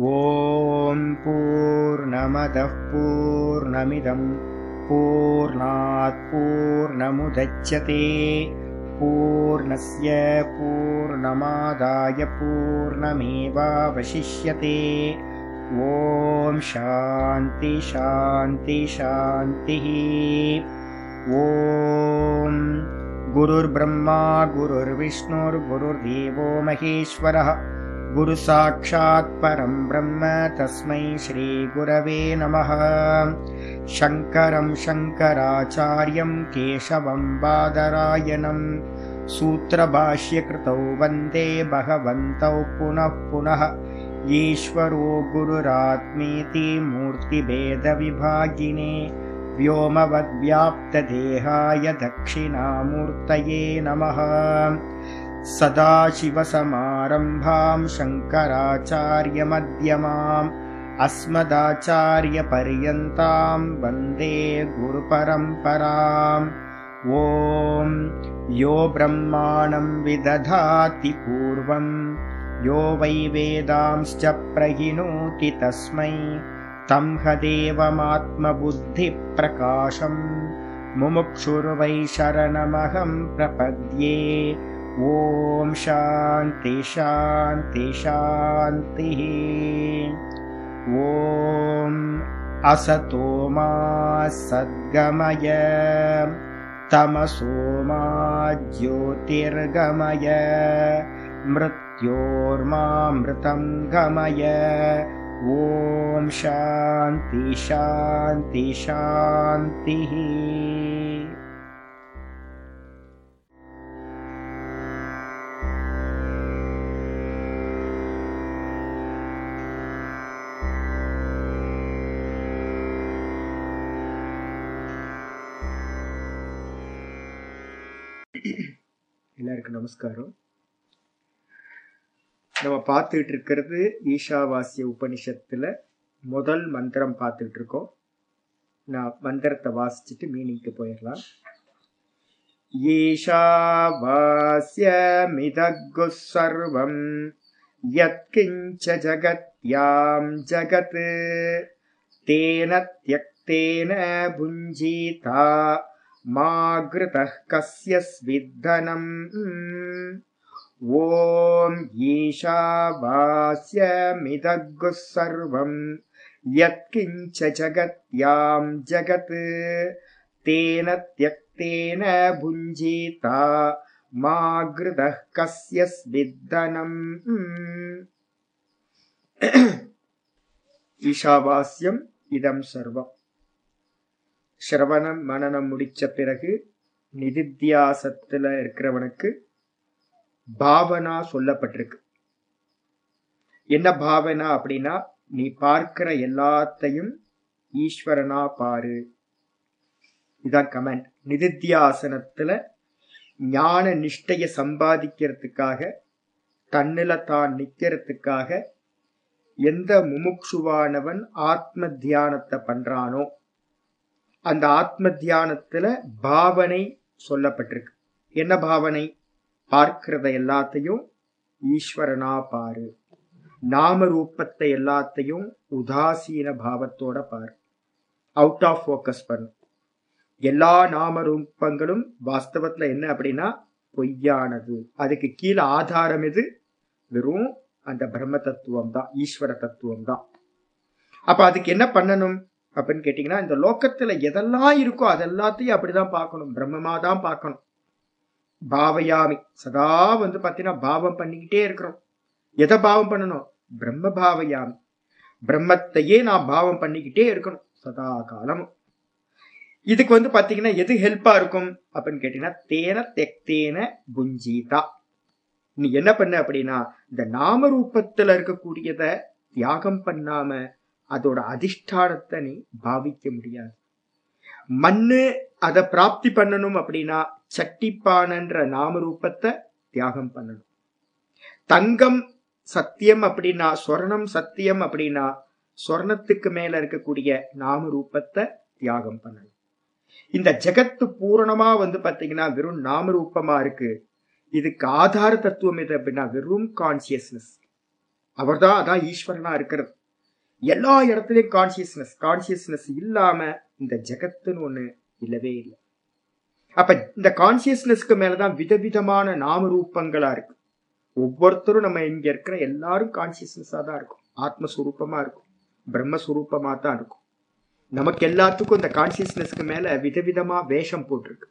ॐ पूर्णमदः पूर्णमिदं पूर्णात् पूर्णमुदच्यते। पूर्णस्य पूर्णमादाय पूर्णमेवावशिष्यते। ॐ शान्ति शान्ति शान्तिः। ॐ गुरुर्ब्रह्मा गुरुर्विष्णुर्गुरुर्देवो महेश्वरः गुरुसाक्षात् परं ब्रह्म तस्मै श्रीगुरवे नमः। शङ्करं शङ्कराचार्यं केशवं बादरायणं सूत्रभाष्यकृतौ वन्दे भगवन्तौ पुनः पुनः। ईश्वरो गुरुरात्मेति मूर्तिभेदविभागिने व्योमवद्व्याप्तदेहाय दक्षिणामूर्तये नमः सदाशिवसमारम्भां शङ्कराचार्यमध्यमाम् अस्मदाचार्यपर्यन्तां वन्दे गुरुपरम्पराम्। ॐ यो ब्रह्माणं विदधाति पूर्वम् यो वै वेदांश्च प्रहिणोति तस्मै तं ह देवमात्मबुद्धिप्रकाशम् मुमुक्षुर्वै शरणमहं प्रपद्ये ॐ शान्ति शान्ति शान्तिः ॐ असतो मा सद्गमय तमसो मा ज्योतिर्गमय मृत्योर्मामृतं गमय। ॐ शान्ति शान्ति शान्तिः எல்லாருக்கும் நமஸ்காரம். நம்ம பார்த்துட்டு இருக்கிறது ஈஷாவாசிய உபனிஷத்தில் முதல் மந்திரம் பார்த்துட்டு இருக்கோம் நான் மந்திரத்தை வாசிச்சுட்டு மீனிங்க்கு போயிடலாம். ஈஷாவாசியமிதகு சர்வம் யத்கிஞ்ச ஜகத்யாம் ஜகத் தேன தியக்தேன புஞ்சீதா. मागृतः कस्य स्विद्धनम्? ॐ ईशावास्यमिदग्गुः सर्वम्। यत्किञ्च जगत्यां जगत्। तेन त्यक्तेन भुञ्जीता। माघृतः कस्य स्विद्धनम्? ईशावास्यम् इदं सर्वम्। சிரவணம் மனநம் முடிச்ச பிறகு நிதித்தியாசத்துல இருக்கிறவனுக்கு பாவனா சொல்லப்பட்டிருக்கு. என்ன பாவனா அப்படின்னா நீ பார்க்கிற எல்லாத்தையும் ஈஸ்வரனா பாரு. இதான் கமெண்ட். நிதித்தியாசனத்துல ஞான நிஷ்டைய சம்பாதிக்கிறதுக்காக தன்னில தான் நிக்கிறதுக்காக எந்த முமுட்சுவானவன் ஆத்ம தியானத்தை பண்றானோ அந்த ஆத்ம தியானத்துல பாவனை சொல்லப்பட்டிருக்கு. என்ன பாவனை? பார்க்கிறத எல்லாத்தையும் ஈஸ்வரனா பாரு. நாம ரூபத்தை எல்லாத்தையும் உதாசீன பாவத்தோட பாரு. அவுட் ஆஃப் ஃபோக்கஸ் பண்ணு. எல்லா நாம ரூபங்களும் வாஸ்தவத்துல என்ன அப்படின்னா பொய்யானது. அதுக்கு கீழே ஆதாரம் எது? வெறும் அந்த பிரம்ம தத்துவம் தான் ஈஸ்வர தத்துவம் தான் அப்ப அதுக்கு என்ன பண்ணணும்? அப்படின்னு கேட்டீங்கன்னா இந்த லோக்கத்துல எதெல்லாம் இருக்கோ அதெல்லாத்தையும் அப்படிதான் பார்க்கணும். பிரம்மமாக தான் பார்க்கணும். பாவயாமி. சதா வந்து பார்த்தீங்கன்னா பாவம் பண்ணிக்கிட்டே இருக்கிறோம். எதை பாவம் பண்ணணும்? பிரம்ம பாவயாமி. பிரம்மத்தையே நான் பாவம் பண்ணிக்கிட்டே இருக்கணும். சதா காலமும். இதுக்கு வந்து பார்த்தீங்கன்னா எது ஹெல்ப்பா இருக்கும்? அப்படின்னு கேட்டீங்கன்னா தேன தெக்தேன புஞ்சிதா. நீ என்ன பண்ண அப்படின்னா இந்த நாம ரூபத்துல இருக்கக்கூடியத தியாகம் பண்ணாம அதோட அதிஷ்டானத்தை நீ பாவிக்க முடியாது. மண்ணு அதை பிராப்தி பண்ணணும் அப்படின்னா சட்டிப்பானன்ற நாம ரூபத்தை தியாகம் பண்ணணும். தங்கம் சத்தியம் அப்படின்னா சொர்ணம் சத்தியம் அப்படின்னா சொர்ணத்துக்கு மேல இருக்கக்கூடிய நாம ரூபத்தை தியாகம் பண்ணணும். இந்த ஜெகத்து பூரணமா வந்து பாத்தீங்கன்னா வெறும் நாம ரூபமா இருக்கு. இதுக்கு ஆதார தத்துவம் எது அப்படின்னா வெறும் கான்சியஸ்னஸ் அவர்தான் அதான் ஈஸ்வரனா இருக்கிறது. எல்லா இடத்துலையும் கான்சியஸ்னஸ் கான்சியஸ்னஸ் இல்லாம இந்த ஜெகத்துன்னு ஒண்ணு இல்லவே இல்லை. அப்ப இந்த கான்சியஸ்னஸ்க்கு மேலதான் விதவிதமான நாம ரூபங்களா இருக்கு. ஒவ்வொருத்தரும் நம்ம இங்க இருக்கிற எல்லாரும் கான்சியஸ்னஸா தான் இருக்கும். ஆத்மஸ்வரூபமா இருக்கும். பிரம்மஸ்வரூபமா தான் இருக்கும். நமக்கு எல்லாத்துக்கும் இந்த கான்சியஸ்னஸ்க்கு மேல விதவிதமா வேஷம் போட்டிருக்கு.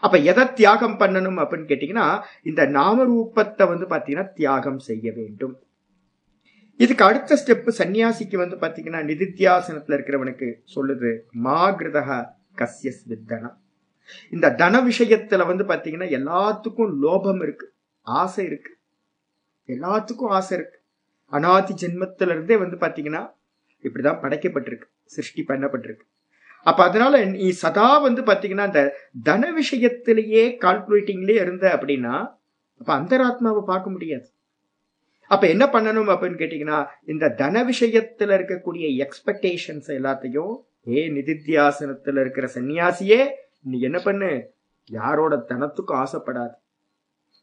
அப்ப எதை தியாகம் பண்ணணும் அப்படின்னு கேட்டீங்கன்னா இந்த நாம ரூபத்தை வந்து பாத்தீங்கன்னா தியாகம் செய்ய வேண்டும். இதுக்கு அடுத்த ஸ்டெப் சன்னியாசிக்கு வந்து பாத்தீங்கன்னா நிதித்தியாசனத்துல இருக்கிறவனுக்கு சொல்லுது மாகிருதக கஸ்யஸ் வித்தனா. இந்த தன விஷயத்துல வந்து பாத்தீங்கன்னா எல்லாத்துக்கும் லோபம் இருக்கு ஆசை இருக்கு. எல்லாத்துக்கும் ஆசை இருக்கு. அனாதி ஜென்மத்துல இருந்தே வந்து பாத்தீங்கன்னா இப்படிதான் படைக்கப்பட்டிருக்கு சிருஷ்டி பண்ணப்பட்டிருக்கு. அப்ப அதனால நீ சதா வந்து பாத்தீங்கன்னா இந்த தன விஷயத்திலேயே கால்குலேட்டிங்லயே இருந்த அப்படின்னா அப்ப அந்தராத்மாவை பார்க்க முடியாது. அப்ப என்ன பண்ணணும் அப்படின்னு கேட்டீங்கன்னா இந்த தன விஷயத்துல இருக்கக்கூடிய எக்ஸ்பெக்டேஷன்ஸ் எல்லாத்தையும் ஏ நிதித்தியாசனத்துல இருக்கிற சன்னியாசியே நீ என்ன பண்ணு? யாரோட தனத்துக்கும் ஆசைப்படாது.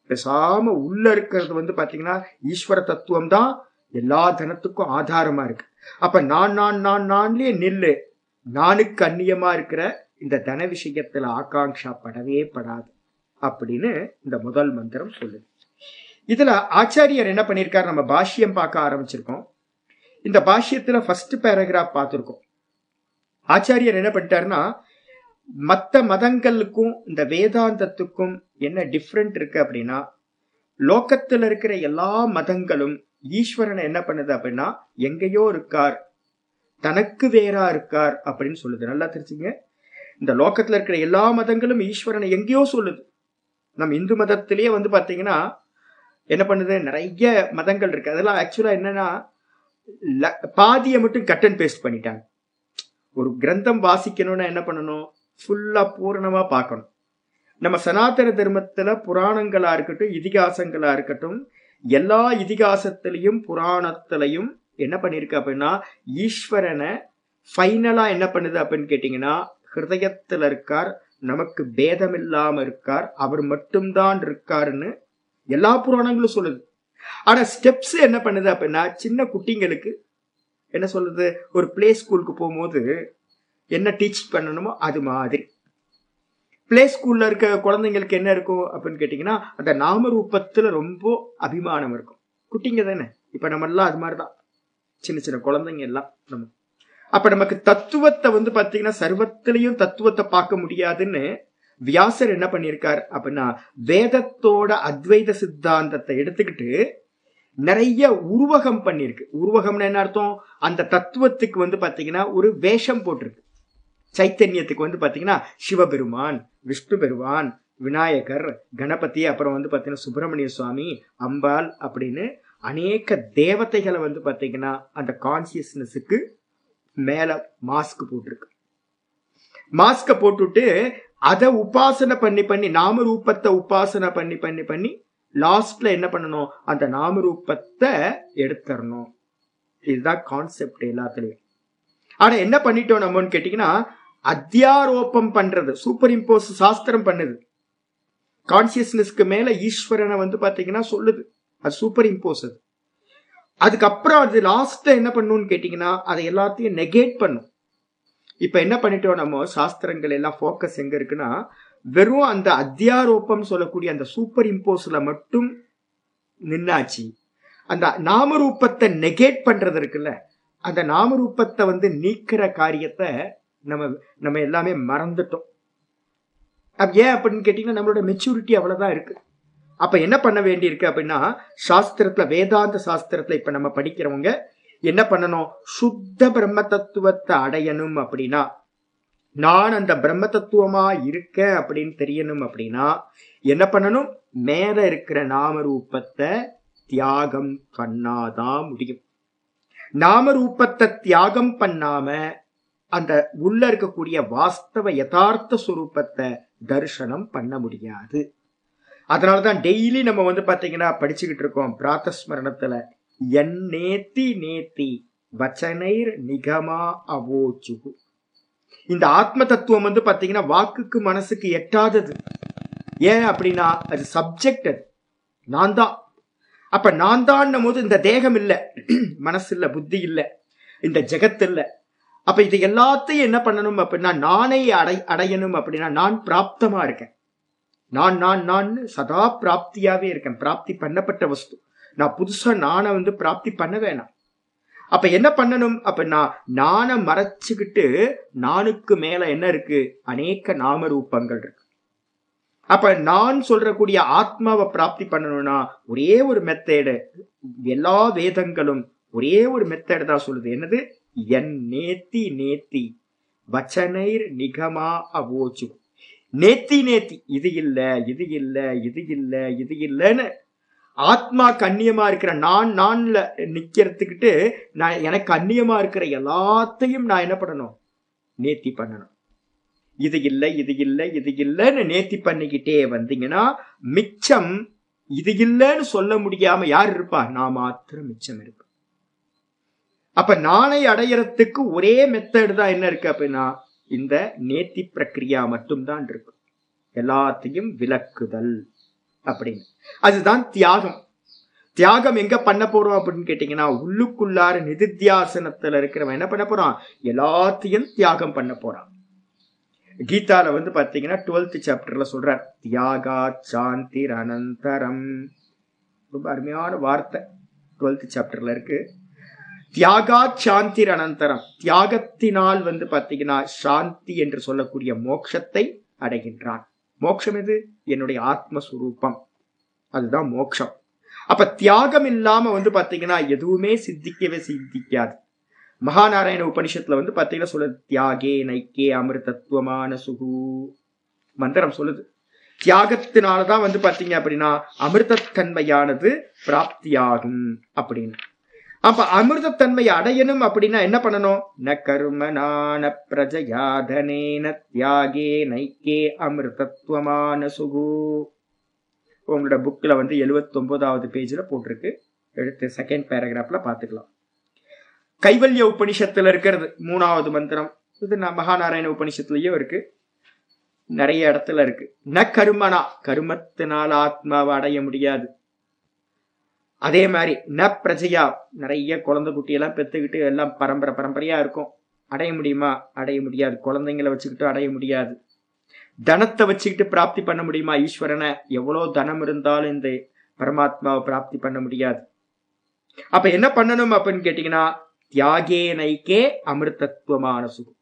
பேசாம உள்ள இருக்கிறது வந்து பாத்தீங்கன்னா ஈஸ்வர தத்துவம் தான் எல்லா தனத்துக்கும் ஆதாரமா இருக்கு. அப்ப நான் நான் நான் நான்லயே நில்லு. நானுக்கு அந்நியமா இருக்கிற இந்த தன விஷயத்துல ஆகாங்ஷா படவே படாது. அப்படின்னு இந்த முதல் மந்திரம் சொல்லுது. இதுல ஆச்சாரியர் என்ன பண்ணிருக்காரு? நம்ம பாஷ்யம் பார்க்க ஆரம்பிச்சிருக்கோம். இந்த பாஷ்யத்துல ஃபர்ஸ்ட் பேராகிராஃப் பார்த்திருக்கோம். ஆச்சாரியர் என்ன பண்ணிட்டாருன்னா மத்த மதங்களுக்கும் இந்த வேதாந்தத்துக்கும் என்ன டிஃப்ரெண்ட் இருக்கு அப்படின்னா லோக்கத்துல இருக்கிற எல்லா மதங்களும் ஈஸ்வரனை என்ன பண்ணுது அப்படின்னா எங்கேயோ இருக்கார். தனக்கு வேறா இருக்கார் அப்படின்னு சொல்லுது. நல்லா தெரிஞ்சுங்க. இந்த லோக்கத்துல இருக்கிற எல்லா மதங்களும் ஈஸ்வரனை எங்கேயோ சொல்லுது. நம்ம இந்து மதத்திலேயே வந்து பாத்தீங்கன்னா என்ன பண்ணுது? நிறைய மதங்கள் இருக்கு. அதெல்லாம் ஆக்சுவலா என்னன்னா பாதியை மட்டும் கட் அண்ட் பேஸ்ட் பண்ணிட்டாங்க. ஒரு கிரந்தம் வாசிக்கணும்னா என்ன பண்ணணும்? ஃபுல்லா பூரணமா பார்க்கணும். நம்ம சனாதன தர்மத்துல புராணங்களா இருக்கட்டும் இதிகாசங்களா இருக்கட்டும் எல்லா இதிகாசத்திலையும் புராணத்திலையும் என்ன பண்ணிருக்கு அப்படின்னா ஈஸ்வரனை ஃபைனலா என்ன பண்ணுது அப்படின்னு கேட்டீங்கன்னா ஹிருதயத்துல இருக்கார் நமக்கு பேதம் இல்லாம இருக்கார் அவர் மட்டும்தான் இருக்காருன்னு எல்லா புராணங்களும் சொல்லுது. ஆனா ஸ்டெப்ஸ் என்ன பண்ணுது அப்படின்னா சின்ன குட்டிங்களுக்கு என்ன சொல்றது ஒரு பிளே ஸ்கூலுக்கு போகும்போது என்ன டீச் பண்ணணுமோ அது மாதிரி. பிளே ஸ்கூல்ல இருக்க குழந்தைங்களுக்கு என்ன இருக்கும் அப்படின்னு கேட்டீங்கன்னா அந்த நாமரூபத்துல ரொம்ப அபிமானம் இருக்கும். குட்டிங்க தானே? இப்ப நம்ம எல்லாம் அது மாதிரிதான். சின்ன சின்ன குழந்தைங்க எல்லாம் நம்ம. அப்ப நமக்கு தத்துவத்தை வந்து பாத்தீங்கன்னா சர்வத்திலையும் தத்துவத்தை பார்க்க முடியாதுன்னு வியாசர் என்ன பண்ணியிருக்கார் அப்படின்னா வேதத்தோட அத்வைத சித்தாந்தத்தை எடுத்துக்கிட்டு நிறைய உருவகம் பண்ணியிருக்கு. உருவகம்னு என்ன அர்த்தம்? அந்த தத்துவத்துக்கு வந்து பாத்தீங்கன்னா ஒரு வேஷம் போட்டிருக்கு. சைத்தன்யத்துக்கு வந்து பாத்தீங்கன்னா சிவபெருமான் விஷ்ணு பெருமான் விநாயகர் கணபதி அப்புறம் வந்து பாத்தீங்கன்னா சுப்பிரமணிய சுவாமி அம்பாள் அப்படின்னு அநேக தேவதைகளை வந்து பாத்தீங்கன்னா அந்த கான்சியஸ்னஸுக்கு மேல மாஸ்க் போட்டிருக்கு. மாஸ்க போட்டுட்டு அதை உபாசனை பண்ணி பண்ணி நாம ரூபத்தை உபாசனை பண்ணி பண்ணி பண்ணி லாஸ்ட்ல என்ன பண்ணணும்? அந்த நாம ரூபத்தை எடுத்துடணும். இதுதான் கான்செப்ட் எல்லாத்துலயும். ஆனா என்ன பண்ணிட்டோம் நம்மன்னு கேட்டீங்கன்னா அத்தியாரோபம் பண்றது சூப்பர் இம்போஸ் சாஸ்திரம் பண்ணுது. கான்சியஸ்னஸ்க்கு மேல ஈஸ்வரனை வந்து பாத்தீங்கன்னா சொல்லுது. அது சூப்பர் இம்போஸ் அது. அதுக்கப்புறம் அது லாஸ்ட்ல என்ன பண்ணுன்னு கேட்டீங்கன்னா அதை எல்லாத்தையும் நெகேட் பண்ணும். இப்ப என்ன பண்ணிட்டோம் நம்ம? சாஸ்திரங்கள் எல்லாம் ஃபோக்கஸ் எங்க இருக்குன்னா வெறும் அந்த அத்தியாரோப்பம் சொல்லக்கூடிய அந்த சூப்பர் இம்போஸ்ல மட்டும் நின்னாச்சு. அந்த நாமரூபத்தை நெகேட் பண்றது இருக்குல்ல அந்த நாமரூபத்தை வந்து நீக்கிற காரியத்தை நம்ம நம்ம எல்லாமே மறந்துட்டோம். ஏன் அப்படின்னு கேட்டீங்கன்னா நம்மளோட மெச்சூரிட்டி அவ்வளவுதான் இருக்கு. அப்ப என்ன பண்ண வேண்டியிருக்கு அப்படின்னா சாஸ்திரத்துல வேதாந்த சாஸ்திரத்துல இப்ப நம்ம படிக்கிறவங்க என்ன பண்ணணும்? சுத்த பிரம்ம தத்துவத்தை அடையணும் அப்படின்னா நான் அந்த பிரம்ம தத்துவமா இருக்கேன் அப்படின்னு தெரியணும் அப்படின்னா என்ன பண்ணணும்? மேல இருக்கிற நாமரூபத்தை தியாகம் பண்ணாதான் முடியும். நாமரூபத்தை தியாகம் பண்ணாம அந்த உள்ள இருக்கக்கூடிய வாஸ்தவ யதார்த்த சுரூபத்தை தரிசனம் பண்ண முடியாது. அதனாலதான் டெய்லி நம்ம வந்து பாத்தீங்கன்னா படிச்சுக்கிட்டு இருக்கோம் பிராத்தஸ்மரணத்துல. என் நேத்தி நேத்தி வச்சனைர் நிகமா அவோச்சு இந்த ஆத்ம தத்துவம் வந்து பாத்தீங்கன்னா வாக்குக்கு மனசுக்கு எட்டாதது. ஏன் அப்படின்னா அது சப்ஜெக்ட் அது. நான் தான். அப்ப நான் தான் போது இந்த தேகம் இல்ல. மனசு இல்ல புத்தி இல்ல. இந்த ஜெகத் இல்ல. அப்ப இது எல்லாத்தையும் என்ன பண்ணணும் அப்படின்னா நானே அடை அடையணும் அப்படின்னா நான் பிராப்தமா இருக்கேன். நான் நான் நான் சதா பிராப்தியாவே இருக்கேன். பிராப்தி பண்ணப்பட்ட வஸ்து. நான் புதுசா நானை வந்து பிராப்தி பண்ண வேணாம். அப்ப என்ன பண்ணணும்? அப்படின்னா நானை மறைச்சுக்கிட்டு நானுக்கு மேல என்ன இருக்கு? அநேக நாம ரூபங்கள் இருக்கு. அப்ப நான் சொல்றக்கூடிய ஆத்மாவை பிராப்தி பண்ணணும்னா ஒரே ஒரு மெத்தேடு எல்லா வேதங்களும் ஒரே ஒரு மெத்தேடு தான் சொல்லுது. என்னது? என் நேத்தி நேத்தி வச்சனைர் நிகமா அவோச்சு நேத்தி நேத்தி இது இல்ல இது இல்ல இது இல்ல இது இல்லன்னு ஆத்மா கண்ணியமா இருக்கிற நான் நான்ல நிக்கிறதுக்கிட்டு நான் எனக்கு அந்நியமா இருக்கிற எல்லாத்தையும் நான் என்ன பண்ணணும்? நேத்தி பண்ணணும். இது இல்லை இது இல்லை இது இல்லைன்னு நேத்தி பண்ணிக்கிட்டே வந்தீங்கன்னா மிச்சம் இது இல்லைன்னு சொல்ல முடியாம யார் இருப்பா? நான் மாத்திரம் மிச்சம் இருப்பேன். அப்ப நானை அடையறதுக்கு ஒரே மெத்தட் தான் என்ன இருக்கு அப்படின்னா இந்த நேத்தி பிரக்ரியா மட்டும்தான் இருக்கு. எல்லாத்தையும் விளக்குதல். அப்படின்னு. அதுதான் தியாகம். தியாகம் எங்க பண்ண போறோம் அப்படின்னு கேட்டீங்கன்னா உள்ளுக்குள்ளார நிதித்தியாசனத்துல இருக்கிறவன் என்ன பண்ண போறான்? எல்லாத்தையும் தியாகம் பண்ண போறான். கீதால வந்து பாத்தீங்கன்னா டுவெல்த் சாப்டர்ல சொல்றார் தியாகா சாந்தி அனந்தரம். ரொம்ப அருமையான வார்த்தை டுவெல்த் சாப்டர்ல இருக்கு. தியாகா சாந்தி அனந்தரம். தியாகத்தினால் வந்து பாத்தீங்கன்னா சாந்தி என்று சொல்லக்கூடிய மோட்சத்தை அடைகின்றான். மோட்சம் எது? என்னுடைய ஆத்மஸ்வரூபம். அதுதான் மோட்சம் அப்ப தியாகம் இல்லாம வந்து பாத்தீங்கன்னா எதுவுமே சித்திக்கவே சித்திக்காது. மகாநாராயண உபனிஷத்துல வந்து பாத்தீங்கன்னா சொல்லுது தியாகே நைக்கே அமிர்தத்துவமான சுகு. மந்திரம் சொல்லுது. தியாகத்தினாலதான் வந்து பாத்தீங்க அப்படின்னா அமிர்தத்தன்மையானது பிராப்தியாகும் அப்படின்னு. அப்ப அமிர்தத்தன்மை அடையணும் அப்படின்னா என்ன பண்ணணும்? ந கருமனான பிரஜயாதனேன தியாகே நைக்கே அமிர்தத்துவமான சுகு உங்களோட புக்ல வந்து எழுபத்தி ஒன்பதாவது பேஜ்ல போட்டிருக்கு. எடுத்து செகண்ட் பேராகிராஃப்ல பாத்துக்கலாம் கைவல்ய உபனிஷத்துல இருக்கிறது மூணாவது மந்திரம். இது நான் மகாநாராயண உபனிஷத்துலயும் இருக்கு. நிறைய இடத்துல இருக்கு. ந கருமனா கருமத்தினால் ஆத்மாவை அடைய முடியாது. அதே மாதிரி ந பிரஜையா நிறைய குழந்தை குட்டியெல்லாம் பெத்துக்கிட்டு எல்லாம் பரம்பரை பரம்பரையா இருக்கும். அடைய முடியுமா? அடைய முடியாது. குழந்தைங்களை வச்சுக்கிட்டு அடைய முடியாது. தனத்தை வச்சுக்கிட்டு பிராப்தி பண்ண முடியுமா? ஈஸ்வரனை எவ்வளோ தனம் இருந்தாலும் இந்த பரமாத்மாவை பிராப்தி பண்ண முடியாது. அப்ப என்ன பண்ணணும் அப்படின்னு கேட்டீங்கன்னா தியாகே நைக்கே அமிர்தத்துவமான சுகம்.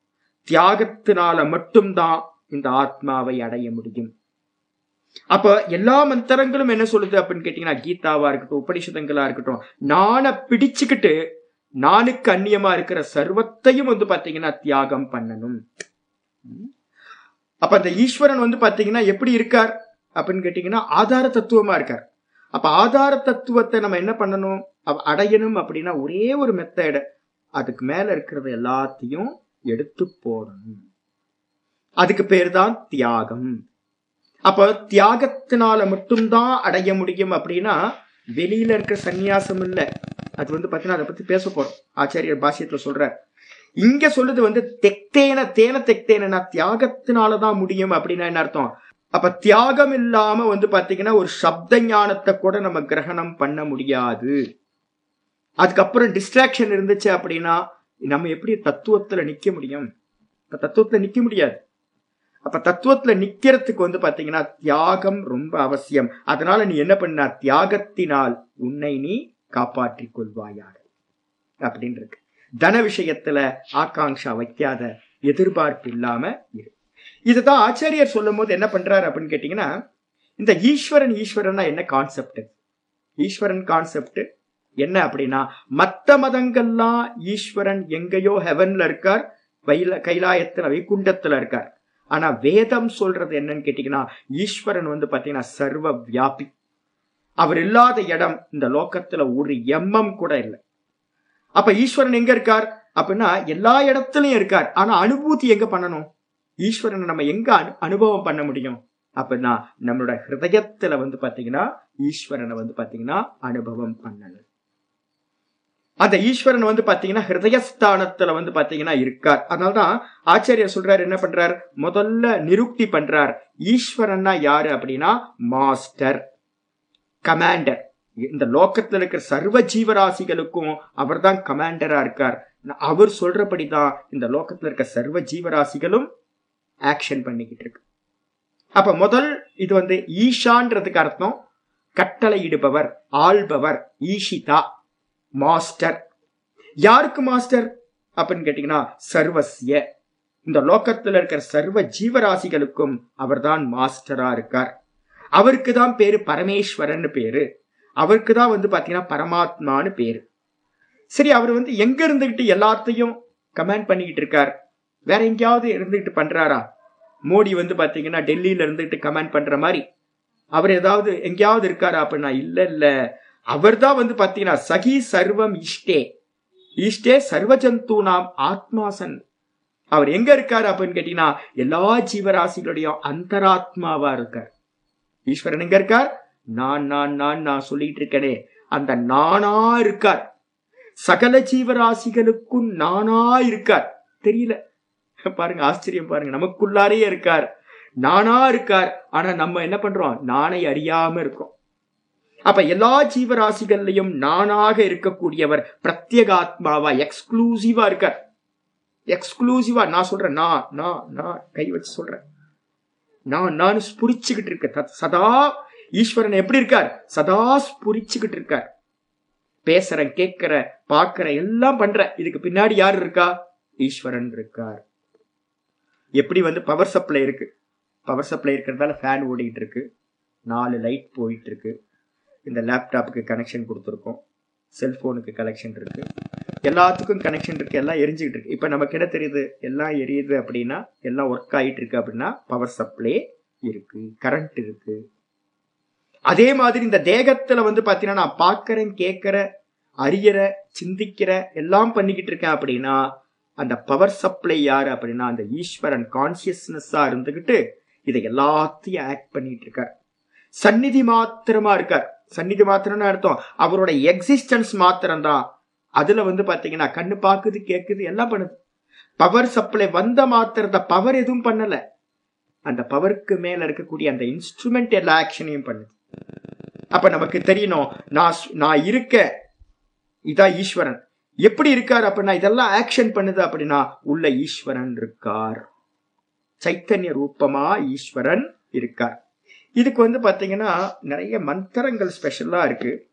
தியாகத்தினால மட்டும்தான் இந்த ஆத்மாவை அடைய முடியும். அப்ப எல்லா மந்திரங்களும் என்ன சொல்லுது அப்படின்னு கேட்டீங்கன்னா கீதாவா இருக்கட்டும் உபனிஷதங்களா இருக்கட்டும் நானை பிடிச்சுக்கிட்டு நானுக்கு அந்நியமா இருக்கிற சர்வத்தையும் வந்து பாத்தீங்கன்னா தியாகம் பண்ணணும். அப்ப அந்த ஈஸ்வரன் வந்து பாத்தீங்கன்னா எப்படி இருக்கார் அப்படின்னு கேட்டீங்கன்னா ஆதார தத்துவமா இருக்கார். அப்ப ஆதார தத்துவத்தை நம்ம என்ன பண்ணணும்? அடையணும் அப்படின்னா ஒரே ஒரு மெத்தட அதுக்கு மேல இருக்கிறத எல்லாத்தையும் எடுத்து போடணும். அதுக்கு பேர் தான் தியாகம். அப்ப தியாகத்தினால மட்டும்தான் அடைய முடியும் அப்படின்னா வெளியில இருக்கிற சந்நியாசம் இல்ல. அது வந்து பாத்தீங்கன்னா அதை பத்தி பேச போறோம். ஆச்சாரியர் பாசியத்துல சொல்ற. இங்க சொல்லுது வந்து தெக்தேன தேன தெக்தேனா தியாகத்தினாலதான் முடியும் அப்படின்னா என்ன அர்த்தம்? அப்ப தியாகம் இல்லாம வந்து பாத்தீங்கன்னா ஒரு சப்த ஞானத்தை கூட நம்ம கிரகணம் பண்ண முடியாது. அதுக்கப்புறம் டிஸ்ட்ராக்ஷன் இருந்துச்சு அப்படின்னா நம்ம எப்படி தத்துவத்துல நிக்க முடியும்? இப்ப தத்துவத்துல நிக்க முடியாது. அப்ப தத்துவத்துல நிக்கிறதுக்கு வந்து பாத்தீங்கன்னா தியாகம் ரொம்ப அவசியம். அதனால நீ என்ன பண்ண தியாகத்தினால் உன்னை நீ காப்பாற்றிக் கொள்வாயாக. அப்படின்னு இருக்கு தன விஷயத்துல ஆகாங்ஷா வைக்காத எதிர்பார்ப்பு இல்லாம இரு. இதுதான் ஆச்சாரியர் சொல்லும் போது என்ன பண்றாரு அப்படின்னு கேட்டீங்கன்னா இந்த ஈஸ்வரன் ஈஸ்வரன்னா என்ன கான்செப்ட் ஈஸ்வரன் கான்செப்ட் என்ன அப்படின்னா மத்த மதங்கள்லாம் ஈஸ்வரன் எங்கேயோ ஹெவன்ல இருக்கார் வைல கைலாயத்துல வைகுண்டத்துல இருக்கார். ஆனா வேதம் சொல்றது என்னன்னு கேட்டீங்கன்னா ஈஸ்வரன் வந்து பாத்தீங்கன்னா சர்வ வியாபி அவர் இல்லாத இடம் இந்த லோக்கத்துல ஒரு எம்மம் கூட இல்லை. அப்ப ஈஸ்வரன் எங்க இருக்கார்? அப்படின்னா எல்லா இடத்துலயும் இருக்கார். ஆனா அனுபூதி எங்க பண்ணணும்? ஈஸ்வரனை நம்ம எங்க அனுபவம் பண்ண முடியும்? அப்படின்னா நம்மளோட ஹிருதயத்துல வந்து பாத்தீங்கன்னா ஈஸ்வரனை வந்து பாத்தீங்கன்னா அனுபவம் பண்ணணும். அந்த ஈஸ்வரன் வந்து பாத்தீங்கன்னா ஹிருதயஸ்தானத்துல வந்து பாத்தீங்கன்னா இருக்கார். அதனால்தான் ஆச்சாரியர் சொல்றாரு என்ன பண்றார்? முதல்ல நிருக்தி பண்றார். ஈஸ்வரன்னா யாரு அப்படின்னா? Master commander. இந்த லோக்கத்துல இருக்கிற சர்வ ஜீவராசிகளுக்கும் அவர் தான் கமாண்டரா இருக்கார். அவர் சொல்றபடிதான் இந்த லோக்கத்துல இருக்க சர்வ ஜீவராசிகளும் ஆக்ஷன் பண்ணிக்கிட்டு இருக்கு. அப்ப முதல் இது வந்து ஈஷான்றதுக்கு அர்த்தம் கட்டளையிடுபவர் ஆள்பவர் ஈஷிதா. மாஸ்டர். யாருக்கு மாஸ்டர்? அப்படின்னு கேட்டீங்கன்னா சர்வசிய. இந்த லோக்கத்தில் இருக்கிற சர்வ ஜீவராசிகளுக்கும் அவர்தான் மாஸ்டரா இருக்கார். அவருக்கு தான் பேரு பரமேஸ்வரன் பேரு. அவருக்கு தான் வந்து பாத்தீங்கன்னா பரமாத்மான்னு பேரு. சரி அவர் வந்து எங்க இருந்துகிட்டு எல்லாத்தையும் கமெண்ட் பண்ணிக்கிட்டு இருக்கார்? வேற எங்கேயாவது இருந்துகிட்டு பண்றாரா? மோடி வந்து பாத்தீங்கன்னா டெல்லியில இருந்துகிட்டு கமெண்ட் பண்ற மாதிரி. அவர் ஏதாவது எங்கேயாவது இருக்காரா? அப்படின்னா இல்ல இல்ல. அவர் தான் வந்து பாத்தீங்கன்னா சகி சர்வம் இஷ்டே. இஷ்டே சர்வஜந்து நாம் ஆத்மாசன். அவர் எங்க இருக்காரு அப்படின்னு கேட்டீங்கன்னா எல்லா ஜீவராசிகளுடைய அந்தராத்மாவா இருக்கார். ஈஸ்வரன் எங்க இருக்கார்? நான் நான் நான் நான் சொல்லிட்டு இருக்கேனே. அந்த நானா இருக்கார். சகல ஜீவராசிகளுக்கும் நானா இருக்கார். தெரியல. பாருங்க ஆச்சரியம் பாருங்க. நமக்குள்ளாரே இருக்கார். நானா இருக்கார். ஆனா நம்ம என்ன பண்றோம்? நானை அறியாம இருக்கோம் அப்ப எல்லா ஜீவராசிகள்லையும் நானாக இருக்கக்கூடியவர் பிரத்யேகாத்மாவா எக்ஸ்க்ளூசிவா இருக்கார். எக்ஸ்க்ளூசிவா நான் சொல்றேன் நான் நான் நான் கை வச்சு சொல்றேன். நான் நான் ஸ்புரிச்சுக்கிட்டு இருக்கேன். சதா ஈஸ்வரன் எப்படி இருக்கார்? சதா ஸ்புரிச்சுக்கிட்டு இருக்கார். பேசுற கேட்கிற பாக்குற எல்லாம் பண்ற இதுக்கு பின்னாடி யார் இருக்கா? ஈஸ்வரன் இருக்கார். எப்படி வந்து பவர் சப்ளை இருக்கு? பவர் சப்ளை இருக்கிறதால ஃபேன் ஓடிட்டு இருக்கு. நாலு லைட் போயிட்டு இருக்கு. இந்த லேப்டாப்புக்கு கனெக்ஷன் கொடுத்துருக்கோம். செல்ஃபோனுக்கு கனெக்ஷன் இருக்கு. எல்லாத்துக்கும் கனெக்ஷன் இருக்கு. எல்லாம் எரிஞ்சுக்கிட்டு இருக்கு. இப்போ நமக்கு என்ன தெரியுது? எல்லாம் எரியுது அப்படின்னா எல்லாம் ஒர்க் ஆகிட்டு இருக்கு அப்படின்னா பவர் சப்ளை இருக்கு. கரண்ட் இருக்கு. அதே மாதிரி இந்த தேகத்துல வந்து பாத்தீங்கன்னா நான் பாக்குறேன் கேட்கிற அறியற சிந்திக்கிற எல்லாம் பண்ணிக்கிட்டு இருக்கேன் அப்படின்னா அந்த பவர் சப்ளை யாரு அப்படின்னா அந்த ஈஸ்வரன் கான்சியஸ்னஸா இருந்துகிட்டு இதை எல்லாத்தையும் ஆக்ட் பண்ணிட்டு இருக்கார். சந்நிதி மாத்திரமா இருக்கார். சந்நிதி மாத்திரம் அர்த்தம். அவரோட எக்ஸிஸ்டன்ஸ் மாத்திரம் தான் அதுல வந்து பாத்தீங்கன்னா கண்ணு பாக்குது கேக்குது எல்லாம் பண்ணுது. பவர் சப்ளை வந்த மாத்திரத்தை பவர் எதுவும் பண்ணல. அந்த பவருக்கு மேல இருக்கக்கூடிய அந்த இன்ஸ்ட்ருமெண்ட் எல்லா ஆக்ஷனையும் பண்ணுது. அப்ப நமக்கு தெரியணும் நான் நான் இருக்க இதான் ஈஸ்வரன். எப்படி இருக்கார் அப்படின்னா இதெல்லாம் ஆக்ஷன் பண்ணுது அப்படின்னா உள்ள ஈஸ்வரன் இருக்கார். சைத்தன்ய ரூபமா ஈஸ்வரன் இருக்கார். இதுக்கு வந்து பார்த்தீங்கன்னா நிறைய மந்திரங்கள் ஸ்பெஷலாக இருக்கு.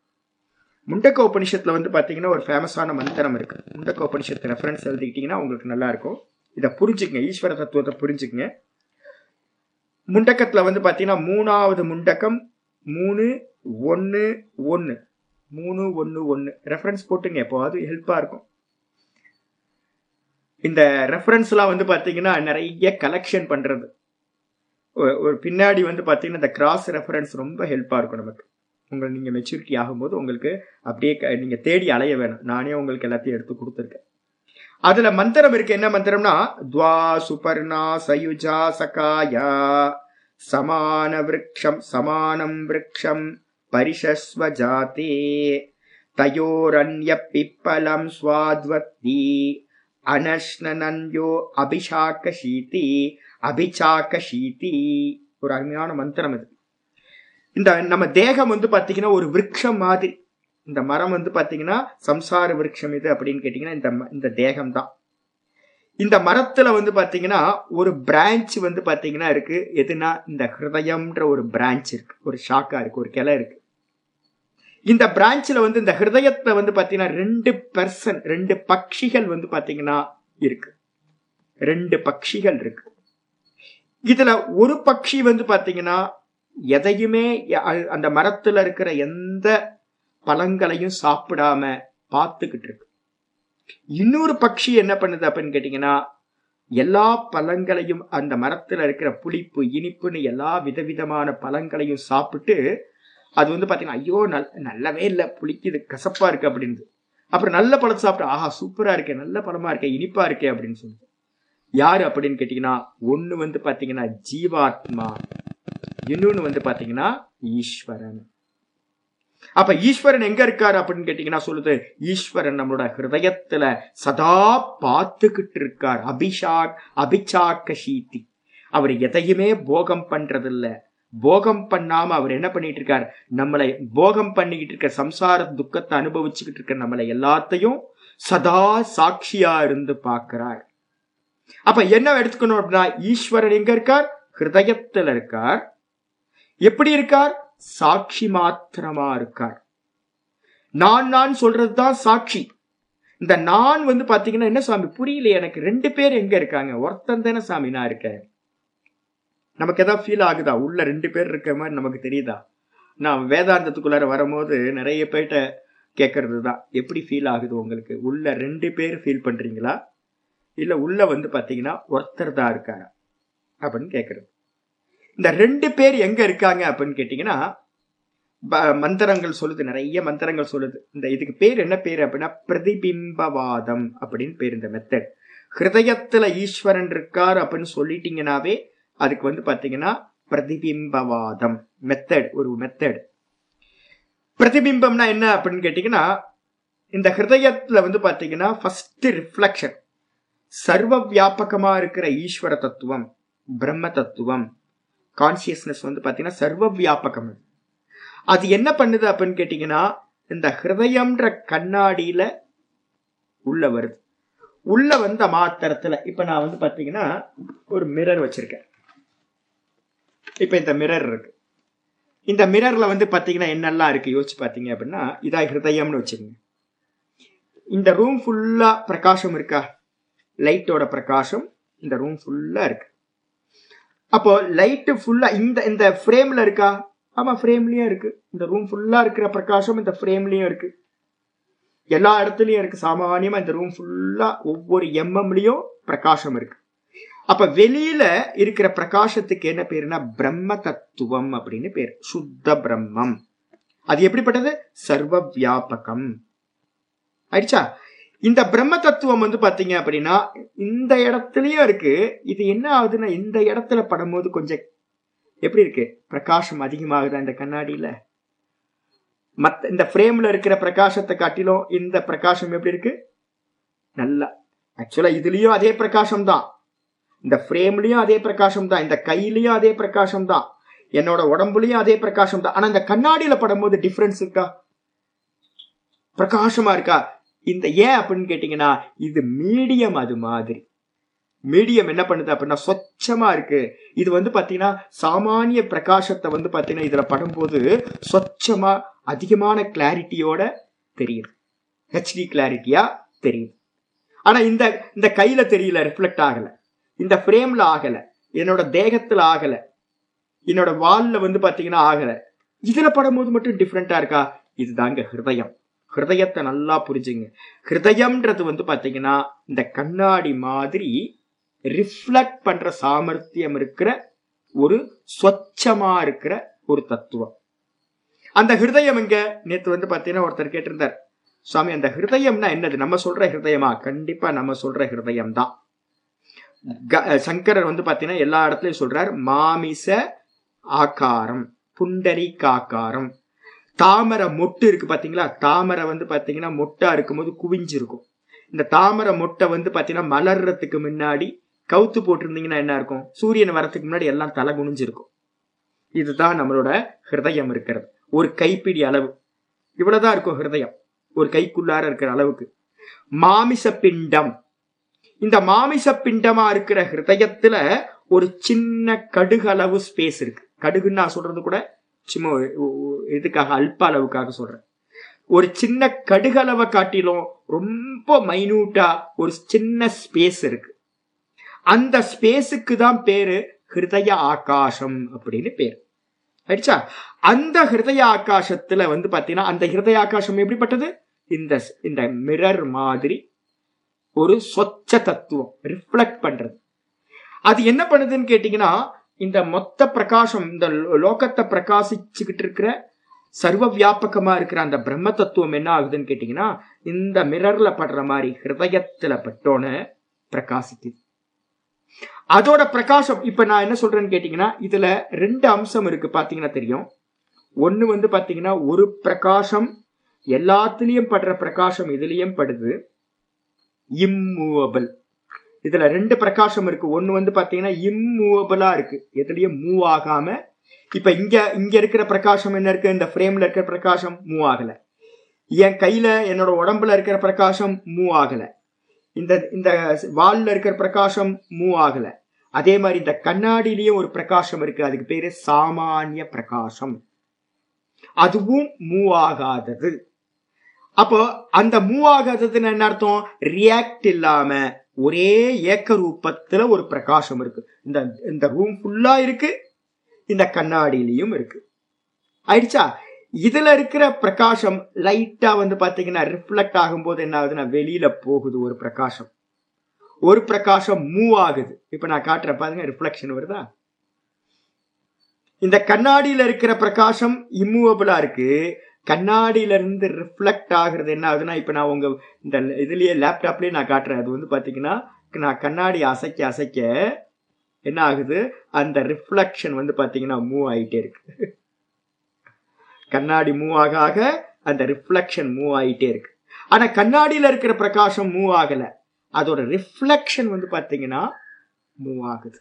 முண்டக்க உபனிஷத்தில் வந்து பார்த்தீங்கன்னா ஒரு ஃபேமஸான மந்திரம் இருக்கு. முண்டக்க உபனிஷத்து ரெஃபரன்ஸ் எழுதிக்கிட்டீங்கன்னா உங்களுக்கு நல்லாயிருக்கும் இதை புரிஞ்சுக்கங்க. ஈஸ்வர தத்துவத்தை புரிஞ்சுக்கங்க. முண்டக்கத்தில் வந்து பார்த்தீங்கன்னா மூணாவது முண்டக்கம் மூணு ஒன்று ஒன்று மூணு ஒன்று ஒன்று ரெஃபரன்ஸ் போட்டுங்க. எப்போவாது ஹெல்ப்பாக இருக்கும். இந்த ரெஃபரன்ஸ்லாம் வந்து பார்த்தீங்கன்னா நிறைய கலெக்ஷன் பண்ணுறது ஒரு பின்னாடி வந்து பார்த்தீங்கன்னா இந்த கிராஸ் ரெஃபரன்ஸ் ரொம்ப ஹெல்ப்பாக இருக்கும் நமக்கு. உங்களை நீங்கள் மெச்சூரிட்டி ஆகும்போது உங்களுக்கு அப்படியே நீங்கள் தேடி அலைய வேணும். நானே உங்களுக்கு எல்லாத்தையும் எடுத்து கொடுத்துருக்கேன். அதுல மந்திரம் இருக்கு. என்ன மந்திரம்னா துவா சுபர்ணா சயுஜா சகாயா சமான விரக்ஷம் சமானம் விரக்ஷம் பரிஷஸ்வ ஜாதே தயோரன்ய பிப்பலம் சுவாத்வத்தி அனஷ்ணனன்யோ அபிஷாக்க சீதி அபிச்சாக்க ஷீதி ஒரு அருமையான மந்திரம் இது. இந்த நம்ம தேகம் வந்து பாத்தீங்கன்னா ஒரு விரக்ஷம் மாதிரி. இந்த மரம் வந்து பாத்தீங்கன்னா சம்சார விரக்ஷம் இது அப்படின்னு கேட்டீங்கன்னா இந்த இந்த தேகம் தான். இந்த மரத்துல வந்து பாத்தீங்கன்னா ஒரு பிரான்ச் வந்து பாத்தீங்கன்னா இருக்கு. எதுனா இந்த ஹிருதயம்ன்ற ஒரு பிரான்ச் இருக்கு. ஒரு ஷாக்கா இருக்கு. ஒரு கிளை இருக்கு. இந்த பிரான்ச்ல வந்து இந்த ஹிருதயத்தை வந்து பாத்தீங்கன்னா ரெண்டு பெர்சன் ரெண்டு பட்சிகள் வந்து பாத்தீங்கன்னா இருக்கு. ரெண்டு பட்சிகள் இருக்கு. இதுல ஒரு பட்சி வந்து பாத்தீங்கன்னா எதையுமே அந்த மரத்துல இருக்கிற எந்த பழங்களையும் சாப்பிடாம பார்த்துக்கிட்டு இருக்கு. இன்னொரு பட்சி என்ன பண்ணுது அப்படின்னு கேட்டீங்கன்னா எல்லா பழங்களையும் அந்த மரத்துல இருக்கிற புளிப்பு இனிப்புன்னு எல்லா விதவிதமான பழங்களையும் சாப்பிட்டு அது வந்து பாத்தீங்கன்னா ஐயோ நல் நல்லவே இல்லை புளிக்குது கசப்பா இருக்கு அப்படின்னு அப்புறம் நல்ல பழத்தை சாப்பிட்டு ஆஹா சூப்பரா இருக்கே நல்ல பழமா இருக்கே இனிப்பா இருக்கே அப்படின்னு சொல்லுது. யாரு அப்படின்னு கேட்டீங்கன்னா ஒண்ணு வந்து பாத்தீங்கன்னா ஜீவாத்மா இன்னொன்னு வந்து பாத்தீங்கன்னா ஈஸ்வரன். அப்ப ஈஸ்வரன் எங்க இருக்காரு அப்படின்னு கேட்டீங்கன்னா சொல்லுது ஈஸ்வரன் நம்மளோட ஹிருதயத்துல சதா பார்த்துக்கிட்டு இருக்கார். அபிஷாக் அபிஷாக்க சீத்தி அவர் எதையுமே போகம் பண்றதில்ல. போகம் பண்ணாம அவர் என்ன பண்ணிட்டு இருக்கார்? நம்மளை போகம் பண்ணிக்கிட்டு இருக்க சம்சார துக்கத்தை அனுபவிச்சுக்கிட்டு இருக்க நம்மளை எல்லாத்தையும் சதா சாட்சியா இருந்து பார்க்கிறார். அப்ப என்ன எடுத்துக்கணும் அப்படின்னா ஈஸ்வரன் எங்க இருக்கார்? ஹிருதயத்துல இருக்கார். எப்படி இருக்கார்? சாட்சி மாத்திரமா இருக்கார். நான் நான் சொல்றதுதான் சாட்சி. இந்த நான் வந்து பாத்தீங்கன்னா என்ன சாமி புரியல எனக்கு ரெண்டு பேர் எங்க இருக்காங்க? ஒருத்தன் தானே சாமி நான் இருக்கேன். நமக்கு ஏதாவது ஃபீல் ஆகுதா? உள்ள ரெண்டு பேர் இருக்க மாதிரி நமக்கு தெரியுதா? நான் வேதாந்தத்துக்குள்ளார வரும்போது நிறைய பேர்கிட்ட கேட்கறது தான் எப்படி ஃபீல் ஆகுது உங்களுக்கு? உள்ள ரெண்டு பேர் ஃபீல் பண்றீங்களா? இல்ல உள்ள வந்து பாத்தீங்கன்னா ஒருத்தர் தான் இருக்காரா அப்படின்னு கேட்கறது இந்த ரெண்டு பேர் எங்க இருக்காங்க அப்படின்னு கேட்டீங்கன்னா ப- மந்திரங்கள் சொல்லுது நிறைய மந்திரங்கள் சொல்லுது. இந்த இதுக்கு பேர் என்ன பேர் அப்படின்னா பிரதிபிம்பவாதம் அப்படின்னு பேர் இந்த மெத்தட் ஹிருதயத்துல ஈஸ்வரன் இருக்கார் அப்படின்னு சொல்லிட்டீங்கன்னாவே அதுக்கு வந்து பாத்தீங்கன்னா பிரதிபிம்பவாதம் மெத்தட் ஒரு மெத்தட் பிரதிபிம்பம்னா என்ன அப்படின்னு கேட்டீங்கன்னா இந்த ஹிருதயத்துல வந்து பாத்தீங்கன்னா ஃபர்ஸ்ட் ரிஃப்ளக்ஷன் சர்வ வியாபகமா இருக்கிற ஈஸ்வர தத்துவம் பிரம்ம தத்துவம் கான்சியஸ்னஸ் வந்து பாத்தீங்கன்னா சர்வ வியாபகம் அது. அது என்ன பண்ணுது அப்படின்னு கேட்டீங்கன்னா இந்த ஹிருதயம்ன்ற கண்ணாடியில உள்ள வருது. உள்ள வந்த மாத்திரத்துல இப்ப நான் வந்து பாத்தீங்கன்னா ஒரு மிரர் வச்சிருக்கேன். இப்ப இந்த மிரர் இருக்கு. இந்த மிரர்ல வந்து பாத்தீங்கன்னா என்னெல்லாம் இருக்கு? யோசிச்சு பாத்தீங்க அப்படின்னா இதா ஹிருதயம்னு வச்சுக்கோங்க. இந்த ரூம் ஃபுல்லா பிரகாசம் இருக்கா? லைட்டோட பிரகாசம் இந்த ரூம் ஃபுல்லா இருக்கு. அப்போ லைட்டு ஃபுல்லா இந்த இந்த ஃப்ரேம்ல இருக்கா? ஆமா ஃப்ரேம்லயும் இருக்கு. இந்த ரூம் ஃபுல்லா இருக்கிற பிரகாசம் இந்த ஃப்ரேம்லயும் இருக்கு. எல்லா இடத்துலயும் இருக்கு. சாமானியமா இந்த ரூம் ஃபுல்லா ஒவ்வொரு எம்எம்லயும் பிரகாசம் இருக்கு. அப்ப வெளியில இருக்கிற பிரகாசத்துக்கு என்ன பேருனா பிரம்ம தத்துவம் அப்படின்னு பேர். சுத்த பிரம்மம். அது எப்படிப்பட்டது? சர்வ வியாபகம். ஆயிடுச்சா? இந்த பிரம்ம தத்துவம் வந்து பாத்தீங்க அப்படின்னா இந்த இடத்துலயும் இருக்கு. இது என்ன ஆகுதுன்னா இந்த இடத்துல படும்போது கொஞ்சம் எப்படி இருக்கு? பிரகாசம் அதிகமாகுதா இந்த கண்ணாடியில? மத்த இந்த ஃப்ரேம்ல இருக்கிற பிரகாசத்தை காட்டிலும் இந்த பிரகாசம் எப்படி இருக்கு? நல்லா. ஆக்சுவலா இதுலயும் அதே பிரகாசம் தான். இந்த ஃப்ரேம்லயும் அதே பிரகாசம் தான். இந்த கையிலயும் அதே பிரகாசம் தான். என்னோட உடம்புலயும் அதே பிரகாசம் தான். ஆனா இந்த கண்ணாடியில படும்போது டிஃபரன்ஸ் இருக்கா? பிரகாசமா இருக்கா? இந்த ஏன் அப்படின்னு கேட்டிங்கன்னா இது மீடியம் அது மாதிரி. மீடியம் என்ன பண்ணுது அப்படின்னா சொச்சமா இருக்கு. இது வந்து பாத்தீங்கன்னா சாமானிய பிரகாசத்தை வந்து பாத்தீங்கன்னா இதுல படும்போது சொச்சமா அதிகமான கிளாரிட்டியோட தெரியுது. ஹெச்டி கிளாரிட்டியா தெரியுது. ஆனா இந்த இந்த கையில தெரியல ரிஃப்ளெக்ட் ஆகல. இந்த ஃப்ரேம்ல ஆகல. என்னோட தேகத்துல ஆகல. என்னோட வால்ல வந்து பாத்தீங்கன்னா ஆகல. இதுல படும்போது மட்டும் டிஃப்ரெண்டா இருக்கா? இதுதாங்க ஹிருதயம். ஹிருதயத்தை நல்லா புரிஞ்சுங்க. ஹிருதயம்ன்றது வந்து பார்த்தீங்கன்னா இந்த கண்ணாடி மாதிரி ரிஃப்ளெக்ட் பண்ற சாமர்த்தியம் இருக்கிற ஒரு சொச்சமா இருக்கிற ஒரு தத்துவம். அந்த ஹிருதயம் இங்க நேத்து வந்து பார்த்தீங்கன்னா ஒருத்தர் கேட்டிருந்தார். சுவாமி அந்த ஹிருதயம்னா என்னது? நம்ம சொல்ற ஹிருதயமா? கண்டிப்பா நம்ம சொல்ற ஹிருதயம் தான் க- சங்கரர் வந்து பாத்தீங்கன்னா எல்லா இடத்துலயும் சொல்றார் மாமிச ஆக்காரம் புண்டரீகாக்காரம் தாமரை மொட்டு இருக்கு பாத்தீங்களா? தாமரை வந்து பாத்தீங்கன்னா மொட்டா இருக்கும்போது குவிஞ்சிருக்கும். இந்த தாமரை மொட்டை வந்து பாத்தீங்கன்னா மலர்றதுக்கு முன்னாடி கவுத்து போட்டிருந்தீங்கன்னா என்ன இருக்கும்? சூரியன் வரத்துக்கு முன்னாடி எல்லாம் தலை குனிஞ்சிருக்கும். இதுதான் நம்மளோட ஹிருதயம் இருக்கிறது. ஒரு கைப்பிடி அளவு. இவ்வளவுதான் இருக்கும் ஹிருதயம். ஒரு கைக்குள்ளார இருக்கிற அளவுக்கு. மாமிச பிண்டம் இந்த மாமிச பிண்டமா இருக்கிற ஹிருதயத்துல ஒரு சின்ன கடுகளவு ஸ்பேஸ் இருக்கு. கடுகுன்னு நான் சொல்றது கூட சும்மா இதுக்காக அல்ப அளவுக்காக சொல்றேன். ஒரு சின்ன கடுகளவை காட்டிலும் ரொம்ப மைனூட்டா ஒரு சின்ன ஸ்பேஸ் இருக்கு. அந்த ஸ்பேஸுக்கு தான் பேரு ஹிருதய ஆகாசம் அப்படின்னு பேர். ஆயிடுச்சா அந்த ஹிருதய ஆகாசத்துல வந்து பாத்தீங்கன்னா அந்த ஹிருதய ஆகாசம் எப்படிப்பட்டது? இந்த இந்த மிரர் மாதிரி ஒரு சொச்ச தத்துவம் ரிஃப்ளெக்ட் பண்றது. அது என்ன பண்ணுதுன்னு கேட்டீங்கன்னா இந்த மொத்த பிரகாசம் இந்த லோகத்தை பிரகாசிச்சுக்கிட்டு இருக்கிற சர்வ வியாபகமா இருக்கிற அந்த பிரம்ம தத்துவம் என்ன ஆகுதுன்னு கேட்டீங்கன்னா இந்த மிரர்ல படுற மாதிரி ஹிருதயத்துல பட்டோன்னு பிரகாசிக்குது. அதோட பிரகாசம் இப்ப நான் என்ன சொல்றேன்னு கேட்டீங்கன்னா இதுல ரெண்டு அம்சம் இருக்கு பாத்தீங்கன்னா தெரியும். ஒண்ணு வந்து பாத்தீங்கன்னா ஒரு பிரகாசம் எல்லாத்துலயும் படுற பிரகாசம் இதுலயும் படுது. இம்மூவபிள். இதுல ரெண்டு பிரகாசம் இருக்கு. ஒண்ணு வந்து பாத்தீங்கன்னா இம்மூவபிளா இருக்கு. எதுலயும் மூவ் ஆகாம இப்ப இங்க இங்க இருக்கிற பிரகாசம் என்ன இருக்கு? இந்த ஃப்ரேம்ல இருக்கிற பிரகாசம் மூவ் ஆகல. என் கையில என்னோட உடம்புல இருக்கிற பிரகாசம் மூவ் ஆகல. இந்த இந்த வால்ல இருக்கிற பிரகாசம் மூவ் ஆகல. அதே மாதிரி இந்த கண்ணாடியிலயும் ஒரு பிரகாசம் இருக்கு. அதுக்கு பேரு சாமானிய பிரகாசம். அதுவும் மூவ் ஆகாதது. அப்போ அந்த மூவ் ஆகாததுன்னு என்ன அர்த்தம்? ரியாக்ட் இல்லாம ஒரே ஏக்க ரூபத்துல ஒரு பிரகாசம் இருக்கு. இந்த இந்த ரூம் ஃபுல்லா இருக்கு. இந்த கண்ணாடியிலையும் இருக்கு. ஆயிடுச்சா? இதுல இருக்கிற பிரகாசம் லைட்டா வந்து பாத்தீங்கன்னா ரிஃப்ளெக்ட் ஆகும்போது என்ன ஆகுதுன்னா வெளியில போகுது ஒரு பிரகாசம். ஒரு பிரகாசம் மூவ் ஆகுது. இப்ப நான் காட்டுறேன் பாருங்க ரிஃப்ளெக்ஷன் வருதா? இந்த கண்ணாடியில இருக்கிற பிரகாசம் இம்மூவபிளா இருக்கு. கண்ணாடியிலிருந்து ரிஃப்ளெக்ட் ஆகுறது என்ன ஆகுதுன்னா இப்போ நான் உங்கள் இந்த இதுலேயே லேப்டாப்லேயே நான் காட்டுறேன். அது வந்து பார்த்தீங்கன்னா நான் கண்ணாடி அசைக்க அசைக்க என்ன ஆகுது? அந்த ரிஃப்ளெக்ஷன் வந்து பார்த்தீங்கன்னா மூவ் ஆகிட்டே இருக்கு. கண்ணாடி மூவ் ஆக ஆக அந்த ரிஃப்ளெக்ஷன் மூவ் ஆகிட்டே இருக்கு. ஆனால் கண்ணாடியில் இருக்கிற பிரகாசம் மூவ் ஆகலை. அதோட ரிஃப்ளெக்ஷன் வந்து பார்த்தீங்கன்னா மூவ் ஆகுது.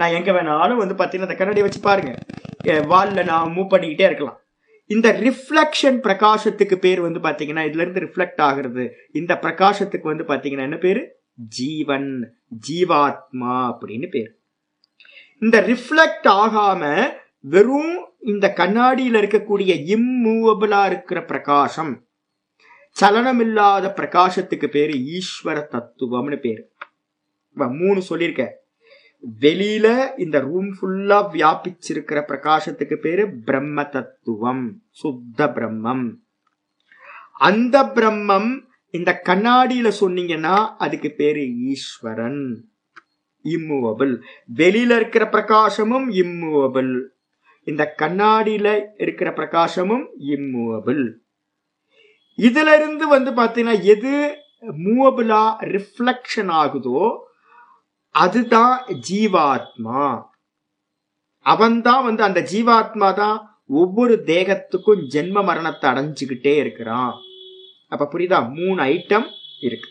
நான் எங்கே வேணாலும் வந்து பார்த்தீங்கன்னா அந்த கண்ணாடி வச்சு பாருங்க. வாலில் நான் மூவ் பண்ணிக்கிட்டே இருக்கலாம். இந்த ரிஃப்ளெக்ஷன் பிரகாசத்துக்கு பேர் வந்து பாத்தீங்கன்னா இதுல இருந்து ரிஃப்ளெக்ட் ஆகுறது. இந்த பிரகாசத்துக்கு வந்து பாத்தீங்கன்னா என்ன பேரு? ஜீவன் ஜீவாத்மா அப்படின்னு பேர். இந்த ரிஃப்ளெக்ட் ஆகாம வெறும் இந்த கண்ணாடியில இருக்கக்கூடிய இம்மூவபிளா இருக்கிற பிரகாசம் சலனமில்லாத பிரகாசத்துக்கு பேரு ஈஸ்வர தத்துவம்னு பேரு. மூணு சொல்லியிருக்கேன். வெளியில இந்த ரூம் ஃபுல்லா வியாபிச்சிருக்கிற பிரகாசத்துக்கு பேரு பிரம்ம தத்துவம் சுத்த பிரம்மம். அந்த பிரம்மம் இந்த கண்ணாடியில சொன்னீங்கன்னா அதுக்கு பேரு ஈஸ்வரன். இம்மூவபிள் வெளியில இருக்கிற பிரகாசமும் இம்மூவபிள் இந்த கண்ணாடியில இருக்கிற பிரகாசமும் இம்மூவபிள் இதுல இருந்து வந்து பாத்தீங்கன்னா எது மூவபிளா ரிஃப்ளெக்ஷன் ஆகுதோ அதுதான் ஜீவாத்மா. அவன்தான் வந்து அந்த ஜீவாத்மா தான் ஒவ்வொரு தேகத்துக்கும் ஜென்ம மரணத்தை அடைஞ்சுக்கிட்டே இருக்கிறான். அப்ப புரியுதா? மூணு ஐட்டம் இருக்கு.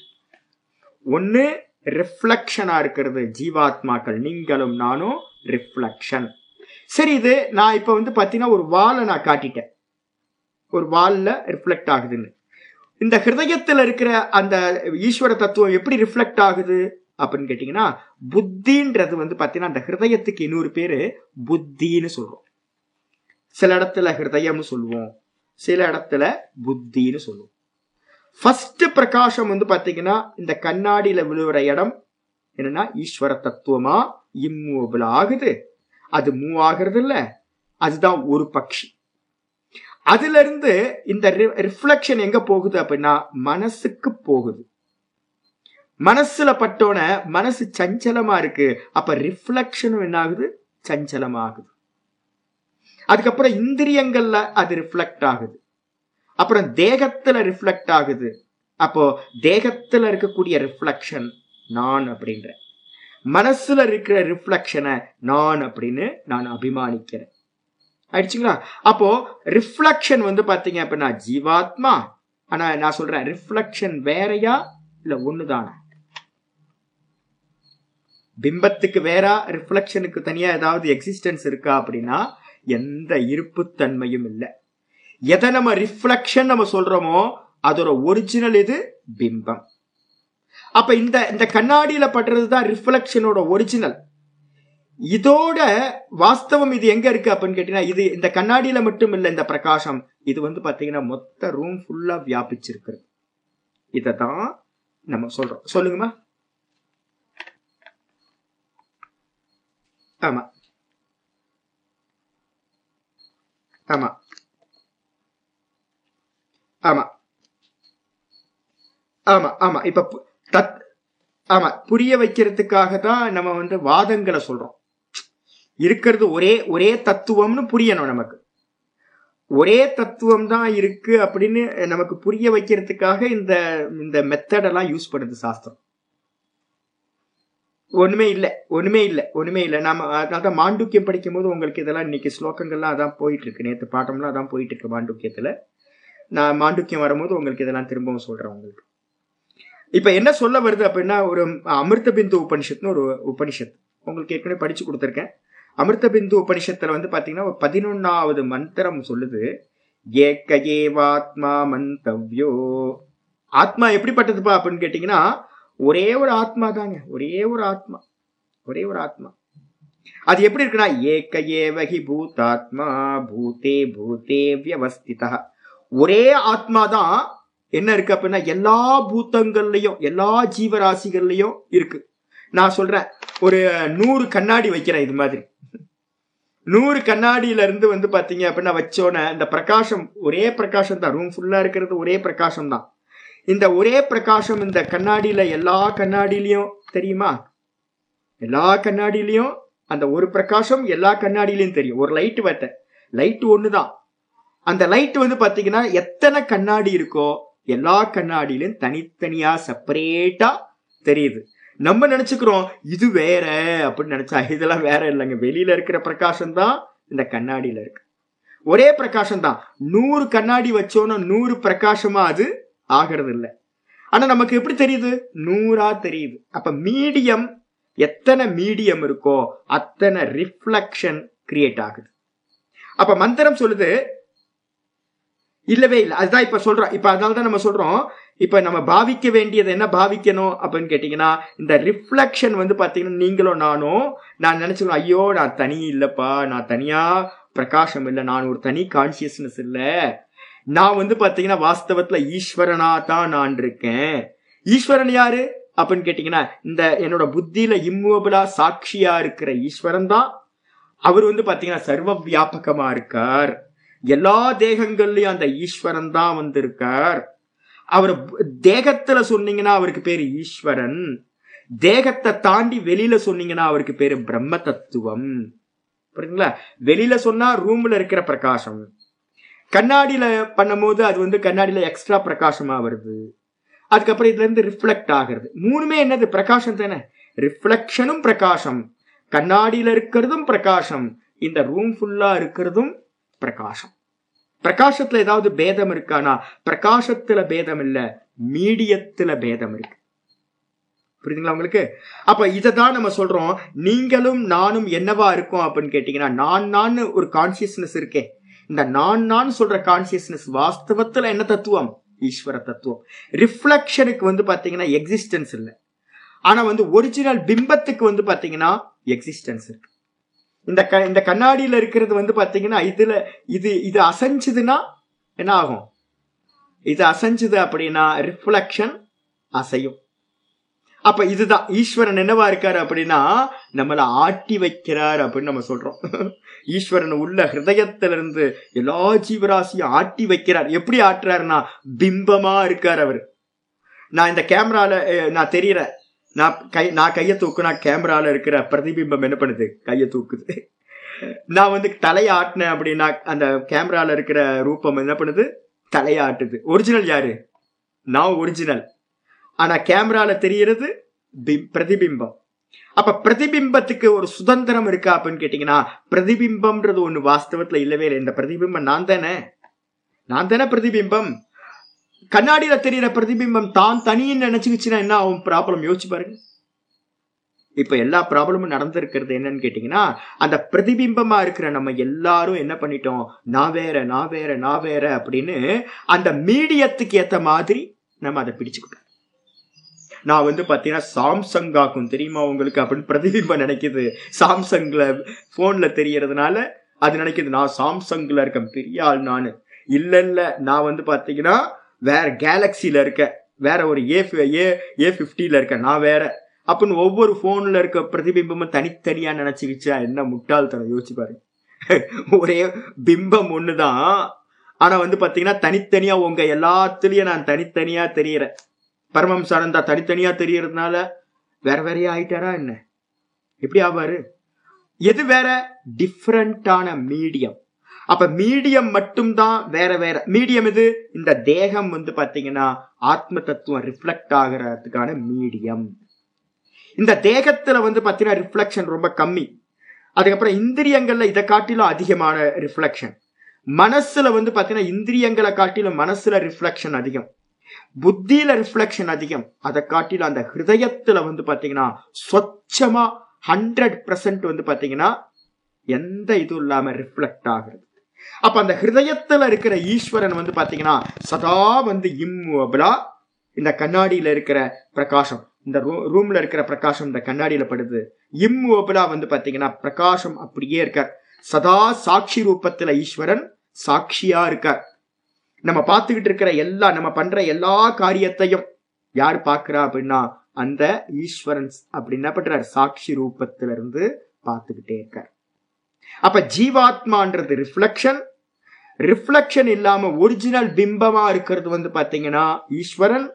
ஒன்னு ரிஃப்ளக்ஷனா இருக்கிறது ஜீவாத்மாக்கள். நீங்களும் நானும் ரிஃப்ளக்ஷன் சரி இது நான் இப்ப வந்து பாத்தீங்கன்னா ஒரு வாலை நான் காட்டிட்டேன். ஒரு வால்ல ரிஃப்ளெக்ட் ஆகுதுன்னு. இந்த ஹிருதயத்துல இருக்கிற அந்த ஈஸ்வர தத்துவம் எப்படி ரிஃப்ளெக்ட் ஆகுது? அப்படின்னு கேட்டீங்கன்னா புத்தின்றது வந்து பார்த்தீங்கன்னா அந்த ஹிருதயத்துக்கு இன்னொரு பேரு புத்தின்னு சொல்றோம். சில இடத்துல ஹிருதயம்னு சொல்லுவோம். சில இடத்துல புத்தின்னு சொல்லுவோம். ஃபர்ஸ்ட் பிரகாசம் வந்து பார்த்தீங்கன்னா இந்த கண்ணாடியில விழுவுற இடம் என்னன்னா ஈஸ்வர தத்துவமா இம்மூவபிள் ஆகுது. அது மூவ் ஆகிறது இல்லை. அதுதான் ஒரு பக்ஷி. அதுல இருந்து இந்த ரிஃப்ளெக்ஷன் எங்க போகுது அப்படின்னா மனசுக்கு போகுது. மனசுல பட்டோன மனசு சஞ்சலமா இருக்கு. அப்ப ரிஃப்ளக்ஷனும் என்ன ஆகுது சஞ்சலமாகுது. அதுக்கப்புறம் இந்திரியங்கள்ல அது ரிஃப்ளெக்ட் ஆகுது. அப்புறம் தேகத்துல ரிஃப்ளெக்ட் ஆகுது. அப்போ தேகத்துல இருக்கக்கூடிய ரிஃப்ளெக்ஷன் நான் அப்படின்ற. மனசுல இருக்கிற ரிஃப்ளெக்ஷனை நான் அப்படின்னு நான் அபிமானிக்கிறேன். ஆயிடுச்சுங்களா? அப்போ ரிஃப்ளெக்ஷன் வந்து பாத்தீங்க அப்படின்னா ஜீவாத்மா. ஆனா நான் சொல்றேன் ரிஃப்ளெக்ஷன் வேறையா இல்ல ஒண்ணுதானா? பிம்பத்துக்கு வேறா ரிஃப்ளெக்ஷனுக்கு தனியா ஏதாவது எக்ஸிஸ்டன்ஸ் இருக்கா அப்படின்னா எந்த இருப்புத்தன்மையும் இல்லை. எதை நம்ம ரிஃப்ளெக்ஷன் நம்ம சொல்றோமோ அதோட ஒரிஜினல் இது பிம்பம். அப்ப இந்த இந்த கண்ணாடியில படுறது தான் ரிஃப்ளெக்ஷனோட ஒரிஜினல் இதோட வாஸ்தவம் இது எங்க இருக்கு அப்படின்னு கேட்டீங்கன்னா இது இந்த கண்ணாடியில மட்டும் இல்லை இந்த பிரகாசம். இது வந்து பாத்தீங்கன்னா மொத்த ரூம் ஃபுல்லா வியாபிச்சிருக்கு இததான் நம்ம சொல்றோம். சொல்லுங்கம்மா. ஆமா. ஆமா. ஆமா. ஆமா ஆமா. இப்ப தத் ஆமா. புரிய வைக்கிறதுக்காக தான் நம்ம வந்து வாதங்களை சொல்றோம். இருக்கிறது ஒரே ஒரே தத்துவம்னு புரியணும் நமக்கு. ஒரே தத்துவம் தான் இருக்கு அப்படின்னு நமக்கு புரிய வைக்கிறதுக்காக இந்த இந்த மெத்தடெல்லாம் யூஸ் பண்ணுது சாஸ்திரம். ஒண்ணுமே இல்லை ஒண்ணுமே இல்லை ஒண்ணுமே இல்லை. நாம அதான் மாண்டுக்கியம் படிக்கும் போது உங்களுக்கு இதெல்லாம் இன்னைக்கு ஸ்லோகங்கள்லாம் அதான் போயிட்டு இருக்கு நேற்று பாட்டம்லாம் அதான் போயிட்டு இருக்கு மாண்டூக்கியத்துல. நான் மாண்டுக்கியம் வரும்போது உங்களுக்கு இதெல்லாம் திரும்பவும் சொல்றேன் உங்களுக்கு. இப்ப என்ன சொல்ல வருது அப்படின்னா ஒரு அமிர்த பிந்து உபனிஷத்னு ஒரு உபனிஷத். உங்களுக்கு ஏற்கனவே படிச்சு கொடுத்துருக்கேன். அமிர்த பிந்து உபனிஷத்துல வந்து பாத்தீங்கன்னா ஒரு பதினொன்னாவது மந்திரம் சொல்லுது. ஏக்க ஏவாத்மா மந்தவ்யோ. ஆத்மா எப்படிப்பட்டதுப்பா அப்படின்னு கேட்டீங்கன்னா ஒரே ஒரு ஆத்மா தாங்க. ஒரே ஒரு ஆத்மா. ஒரே ஒரு ஆத்மா. அது எப்படி இருக்குன்னா ஏக்க ஏவகி பூதாத்மா பூதே பூதே வியவஸ்திதா. ஒரே ஆத்மா தான் என்ன இருக்கு அப்படின்னா எல்லா பூத்தங்கள்லயும் எல்லா ஜீவராசிகள்லயும் இருக்கு. நான் சொல்றேன் ஒரு நூறு கண்ணாடி வைக்கிறேன் இது மாதிரி. நூறு கண்ணாடியில இருந்து வந்து பாத்தீங்க அப்படின்னா வச்சோன்னே இந்த பிரகாசம் ஒரே பிரகாசம் தான் ரூம் ஃபுல்லா இருக்கிறது ஒரே பிரகாசம் தான் இந்த ஒரே பிரகாசம் இந்த கண்ணாடியில எல்லா கண்ணாடியிலையும் தெரியுமா? எல்லா கண்ணாடியிலையும் அந்த ஒரு பிரகாசம் எல்லா கண்ணாடியிலையும் தெரியும். ஒரு லைட் வட்ட. லைட் ஒண்ணுதான். அந்த லைட் வந்து பாத்தீங்கன்னா எத்தனை கண்ணாடி இருக்கோ எல்லா கண்ணாடியிலும் தனித்தனியா செப்பரேட்டா தெரியுது. நம்ம நினைச்சுக்கிறோம் இது வேற அப்படின்னு நினைச்சா இதெல்லாம் வேற இல்லைங்க. வெளியில இருக்கிற பிரகாசம் தான் இந்த கண்ணாடியில இருக்கு. ஒரே பிரகாசம் தான் நூறு கண்ணாடி வச்சோன்னா நூறு பிரகாசமா அது? ஆகிறது இல்லை ஆனா நமக்கு எப்படி தெரியுது? நூறா தெரியுது. அப்ப மீடியம் எத்தனை மீடியம் இருக்கோ அத்தனை ரிஃப்ளக்ஷன் கிரியேட் ஆகுது. அப்ப மந்திரம் சொல்லுது இல்லவே இல்லை. அதுதான் இப்ப சொல்றோம் இப்ப அதனால தான் நம்ம சொல்றோம் இப்ப நம்ம பாவிக்க வேண்டியது என்ன பாவிக்கணும் அப்படின்னு கேட்டீங்கன்னா இந்த ரிஃப்ளெக்ஷன் வந்து பாத்தீங்கன்னா நீங்களும் நானும் நான் நினைச்சுக்கணும் ஐயோ நான் தனி இல்லப்பா நான் தனியா பிரகாசம் இல்லை நான் ஒரு தனி கான்சியஸ்னஸ் இல்லை நான் வந்து பாத்தீங்கன்னா வாஸ்தவத்துல ஈஸ்வரனா தான் நான் இருக்கேன். ஈஸ்வரன் யாரு? அப்படின்னு கேட்டீங்கன்னா இந்த என்னோட புத்தியில இம்மூவபிளா சாட்சியா இருக்கிற ஈஸ்வரன் தான். அவர் வந்து பாத்தீங்கன்னா சர்வ வியாபகமா இருக்கார். எல்லா தேகங்கள்லயும் அந்த ஈஸ்வரன் தான் வந்திருக்கார். அவர் தேகத்துல சொன்னீங்கன்னா அவருக்கு பேரு ஈஸ்வரன். தேகத்தை தாண்டி வெளியில சொன்னீங்கன்னா அவருக்கு பேரு பிரம்ம தத்துவம். புரியுதுங்களா? வெளியில சொன்னா ரூம்ல இருக்கிற பிரகாசம். கண்ணாடியில பண்ணும்போது அது வந்து கண்ணாடியில எக்ஸ்ட்ரா பிரகாசமா வருது. அதுக்கப்புறம் இதுல இருந்து ரிஃப்ளெக்ட் ஆகிறது. மூணுமே என்னது? பிரகாசம் தானே? ரிஃப்ளெக்ஷனும் பிரகாசம். கண்ணாடியில இருக்கிறதும் பிரகாசம். இந்த ரூம் ஃபுல்லா இருக்கிறதும் பிரகாசம். பிரகாசத்துல ஏதாவது பேதம் இருக்கானா? பிரகாசத்துல பேதம் இல்ல மீடியத்துல பேதம் இருக்கு. புரியுதுங்களா உங்களுக்கு? அப்ப இதை தான் நம்ம சொல்றோம். நீங்களும் நானும் என்னவா இருக்கோம் அப்படின்னு கேட்டீங்கன்னா நான் நான் ஒரு கான்சியஸ்னஸ் இருக்கே இந்த நான் நான் சொல்ற கான்சியஸ்னஸ் வாஸ்தவத்துல என்ன தத்துவம்? ஈஸ்வர தத்துவம். ரிஃப்ளக்ஷனுக்கு வந்து பாத்தீங்கன்னா எக்ஸிஸ்டன்ஸ் இல்லை. ஆனா வந்து ஒரிஜினல் பிம்பத்துக்கு வந்து பாத்தீங்கன்னா எக்ஸிஸ்டன்ஸ் இருக்கு. இந்த க இந்த கண்ணாடியில இருக்கிறது வந்து பாத்தீங்கன்னா இதுல இது இது அசைஞ்சதுன்னா என்ன ஆகும்? இது அசைஞ்சது அப்படின்னா ரிஃப்ளக்ஷன் அசையும். அப்ப இதுதான். ஈஸ்வரன் என்னவா இருக்காரு அப்படின்னா நம்மளை ஆட்டி வைக்கிறார் அப்படின்னு நம்ம சொல்றோம். ஈஸ்வரன் உள்ள ஹிருதயத்திலிருந்து எல்லா ஜீவராசியும் ஆட்டி வைக்கிறார். எப்படி ஆட்டுறாருன்னா பிம்பமா இருக்கார் அவர். நான் இந்த கேமரால நான் தெரியறேன் நான் கை நான் கையை தூக்குனா கேமரால இருக்கிற பிரதிபிம்பம் என்ன பண்ணுது? கையை தூக்குது. நான் வந்து தலையை ஆட்டினேன் அப்படின்னா அந்த கேமரால இருக்கிற ரூபம் என்ன பண்ணுது? தலையை ஆட்டுது. ஒரிஜினல் யாரு? நான் ஒரிஜினல் ஆனா கேமரால தெரியறது பிரதிபிம்பம். அப்ப பிரதிபிம்பத்துக்கு ஒரு சுதந்திரம் இருக்கா அப்படின்னு கேட்டீங்கன்னா பிரதிபிம்பம்ன்றது ஒண்ணு வாஸ்தவத்துல இல்லவே இல்லை. இந்த பிரதிபிம்பம் நான் தானே? நான் தானே பிரதிபிம்பம்? கண்ணாடியில தெரியற பிரதிபிம்பம் தான் தனின்னு நினைச்சுக்கிச்சுன்னா என்ன ஆகும்? ப்ராப்ளம் யோசிச்சு பாருங்க. இப்ப எல்லா ப்ராப்ளமும் நடந்திருக்கிறது என்னன்னு கேட்டீங்கன்னா அந்த பிரதிபிம்பமா இருக்கிற நம்ம எல்லாரும் என்ன பண்ணிட்டோம்? நான் வேற நான் வேற நான் வேற அப்படின்னு அந்த மீடியத்துக்கு ஏத்த மாதிரி நம்ம அதை பிடிச்சுக்கிட்டோம். நான் வந்து பார்த்தீங்கன்னா சாம்சங் ஆகும். தெரியுமா உங்களுக்கு அப்படின்னு பிரதிபிம்பம் நினைக்கிது. சாம்சங்கில் ஃபோனில் தெரியறதுனால அது நினைக்கிது நான் சாம்சங்கில் இருக்கேன் பெரிய ஆள் நான். இல்லை இல்லை நான் வந்து பார்த்தீங்கன்னா வேற கேலக்ஸியில் இருக்கேன். வேற ஒரு ஏ ஏ ஏ ஃபிஃப்டியில் இருக்கேன் நான் வேற. அப்படின்னு ஒவ்வொரு ஃபோனில் இருக்க பிரதிபிம்பமும் தனித்தனியாக நினச்சிக்கிச்சா என்ன முட்டாள்தனம் யோசிச்சு பாருங்க. ஒரே பிம்பம் ஒன்று தான் ஆனால் வந்து பார்த்தீங்கன்னா தனித்தனியாக உங்கள் எல்லாத்துலேயும் நான் தனித்தனியாக தெரிகிறேன் பரமம் சாரந்தா தனித்தனியா தெரியறதுனால வேற வேறையா ஆயிட்டாரா என்ன? எப்படி ஆவாரு? எது வேற? டிஃப்ரெண்டான மீடியம் அப்ப மீடியம் மட்டும்தான் வேற வேற. மீடியம் இது இந்த தேகம் வந்து பாத்தீங்கன்னா ஆத்ம தத்துவம் ரிஃப்ளெக்ட் ஆகிறதுக்கான மீடியம் இந்த தேகத்துல வந்து பாத்தீங்கன்னா ரிஃப்ளெக்ஷன் ரொம்ப கம்மி. அதுக்கப்புறம் இந்திரியங்கள்ல இதை காட்டிலும் அதிகமான ரிஃப்ளெக்ஷன் மனசுல வந்து பாத்தீங்கன்னா இந்திரியங்களை காட்டிலும் மனசுல ரிஃப்ளெக்ஷன் அதிகம். புத்தியில ரிஃப்ளெக்ஷன் அதிகம். அதை காட்டிலும் அந்த ஹிருதயத்துல வந்து பாத்தீங்கன்னா சொச்சமா ஹண்ட்ரட் பர்சன்ட் வந்து பாத்தீங்கன்னா எந்த இதுவும் இல்லாம ரிஃப்ளெக்ட் ஆகுறது. அப்ப அந்த ஹிருதயத்துல இருக்கிற ஈஸ்வரன் வந்து பாத்தீங்கன்னா சதா வந்து இம்முவபிளா இந்த கண்ணாடியில இருக்கிற பிரகாசம் இந்த ரூம்ல இருக்கிற பிரகாசம் இந்த கண்ணாடியில படுது. இம்முவபிளா வந்து பாத்தீங்கன்னா பிரகாசம் அப்படியே இருக்கார். சதா சாட்சி ரூபத்துல ஈஸ்வரன் சாட்சியா இருக்கார். நம்ம பார்த்துக்கிட்டு இருக்கிற எல்லா நம்ம பண்ற எல்லா காரியத்தையும் யார் பார்க்கிறா அப்படின்னா அந்த ஈஸ்வரன் அப்படி என்ன பண்றார் சாட்சி ரூபத்துல இருந்து பார்த்துக்கிட்டே இருக்கார். அப்ப ஜீவாத்மான்றது ரிஃப்ளக்ஷன் ரிஃப்ளக்ஷன் இல்லாம ஒரிஜினல் பிம்பமா இருக்கிறது வந்து பாத்தீங்கன்னா ஈஸ்வரன்.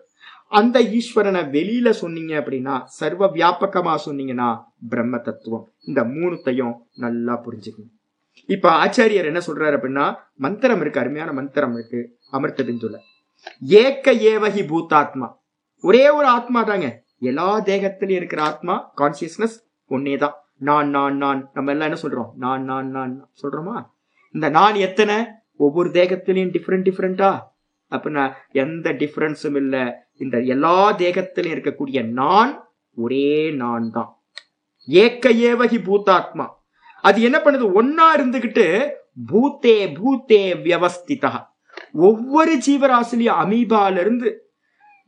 அந்த ஈஸ்வரனை வெளியில சொன்னீங்க அப்படின்னா சர்வ வியாபகமா சொன்னீங்கன்னா பிரம்ம தத்துவம். இந்த மூணுத்தையும் நல்லா புரிஞ்சுக்கணும். இப்ப ஆச்சாரியர் என்ன சொல்றாரு அப்படின்னா மந்திரம் இருக்கு அருமையான மந்திரம் இருக்கு அமிர்த பிந்துல ஏக்க ஏவகி பூத்தாத்மா. ஒரே ஒரு ஆத்மா தாங்க. எல்லா தேகத்திலயும் இருக்கிற ஆத்மா கான்சியஸ்னஸ் ஒன்னேதான் நான் நான் நான். நம்ம எல்லாம் என்ன சொல்றோம்? நான் நான் நான். சொல்றோமா? இந்த நான் எத்தனை? ஒவ்வொரு தேகத்திலையும் டிஃப்ரெண்ட் டிஃப்ரெண்டா அப்படின்னா எந்த டிஃப்ரென்ஸும் இல்ல. இந்த எல்லா தேகத்திலும் இருக்கக்கூடிய நான் ஒரே நான் தான். ஏக்க ஏவகி பூத்தாத்மா. அது என்ன பண்ணுது? ஒன்னா இருந்துகிட்டு பூத்தே பூத்தே வியவஸ்திதா ஒவ்வொரு ஜீவராசிலையும் அமீபால இருந்து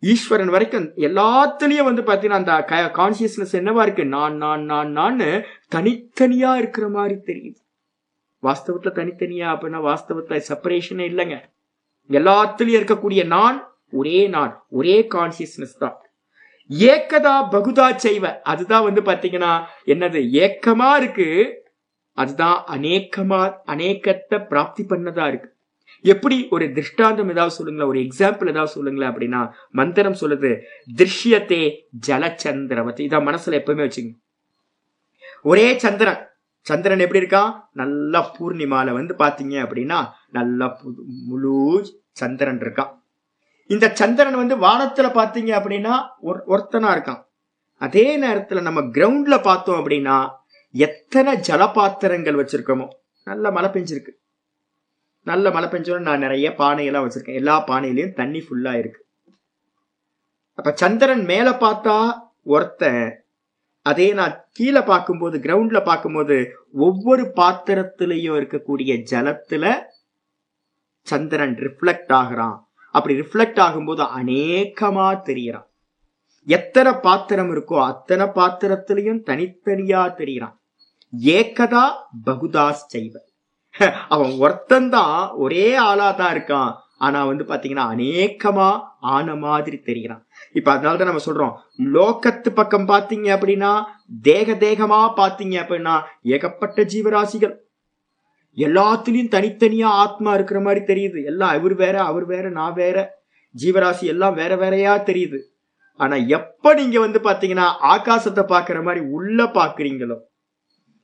ஈஸ்வரன் வரைக்கும் எல்லாத்துலயும் வந்து பாத்தீங்கன்னா அந்த கான்சியஸ்னஸ் என்னவா இருக்கு? நான் நான் நான் நான் தனித்தனியா இருக்கிற மாதிரி தெரியுது. வாஸ்தவத்துல தனித்தனியா அப்படின்னா வாஸ்தவத்துல செப்பரேஷனே இல்லைங்க. எல்லாத்துலயும் இருக்கக்கூடிய நான் ஒரே நான் ஒரே கான்சியஸ்னஸ் தான். ஏக்கதா பகுதா செய்வ. அதுதான் வந்து பாத்தீங்கன்னா என்னது? ஏக்கமா இருக்கு. அதுதான் அநேக்கமா அநேக்கத்தை பிராப்தி பண்ணதா இருக்கு. எப்படி ஒரு திருஷ்டாந்தம் ஏதாவது சொல்லுங்களேன் ஒரு எக்ஸாம்பிள் ஏதாவது சொல்லுங்களேன் அப்படின்னா மந்திரம் சொல்லுது திருஷ்யத்தே ஜலச்சந்திரவதி. இதான் மனசுல எப்பவுமே வச்சுங்க. ஒரே சந்திரன். சந்திரன் எப்படி இருக்கான் நல்லா பூர்ணிமால வந்து பாத்தீங்க அப்படின்னா நல்லா முழு சந்திரன் இருக்கான். இந்த சந்திரன் வந்து வானத்துல பாத்தீங்க அப்படின்னா ஒருத்தனா இருக்கான். அதே நேரத்துல நம்ம கிரவுண்ட்ல பார்த்தோம் அப்படின்னா எத்தனை ஜலபாத்திரங்கள் வச்சிருக்கோமோ நல்ல மழை பெஞ்சிருக்கு. நல்ல மழை பெஞ்சோன்னு நான் நிறைய பானையெல்லாம் வச்சிருக்கேன். எல்லா பானையிலையும் தண்ணி ஃபுல்லா இருக்கு. அப்ப சந்திரன் மேல பார்த்தா ஒருத்தன் அதே நான் கீழே பார்க்கும்போது கிரவுண்ட்ல பார்க்கும்போது ஒவ்வொரு பாத்திரத்திலையும் இருக்கக்கூடிய ஜலத்துல சந்திரன் ரிஃப்ளெக்ட் ஆகுறான். அப்படி ரிஃப்ளெக்ட் ஆகும்போது அநேகமா தெரியறான். எத்தனை பாத்திரம் இருக்கோ அத்தனை பாத்திரத்திலையும் தனித்தனியா தெரியறான். ஏக்கதா பகுதாஸ் செய்வ அவன் ஒருத்தன் தான் ஒரே ஆளா தான் இருக்கான். ஆனா வந்து பாத்தீங்கன்னா அநேகமா ஆன மாதிரி தெரிகிறான். இப்ப அதனாலதான் நம்ம சொல்றோம் லோக்கத்து பக்கம் பாத்தீங்க அப்படின்னா தேக தேகமா பாத்தீங்க அப்படின்னா ஏகப்பட்ட ஜீவராசிகள். எல்லாத்துலயும் தனித்தனியா ஆத்மா இருக்கிற மாதிரி தெரியுது. எல்லாம் அவர் வேற அவர் வேற நான் வேற. ஜீவராசி எல்லாம் வேற வேறையா தெரியுது. ஆனா எப்ப நீங்க வந்து பாத்தீங்கன்னா ஆகாசத்தை பாக்குற மாதிரி உள்ள பாக்குறீங்களோ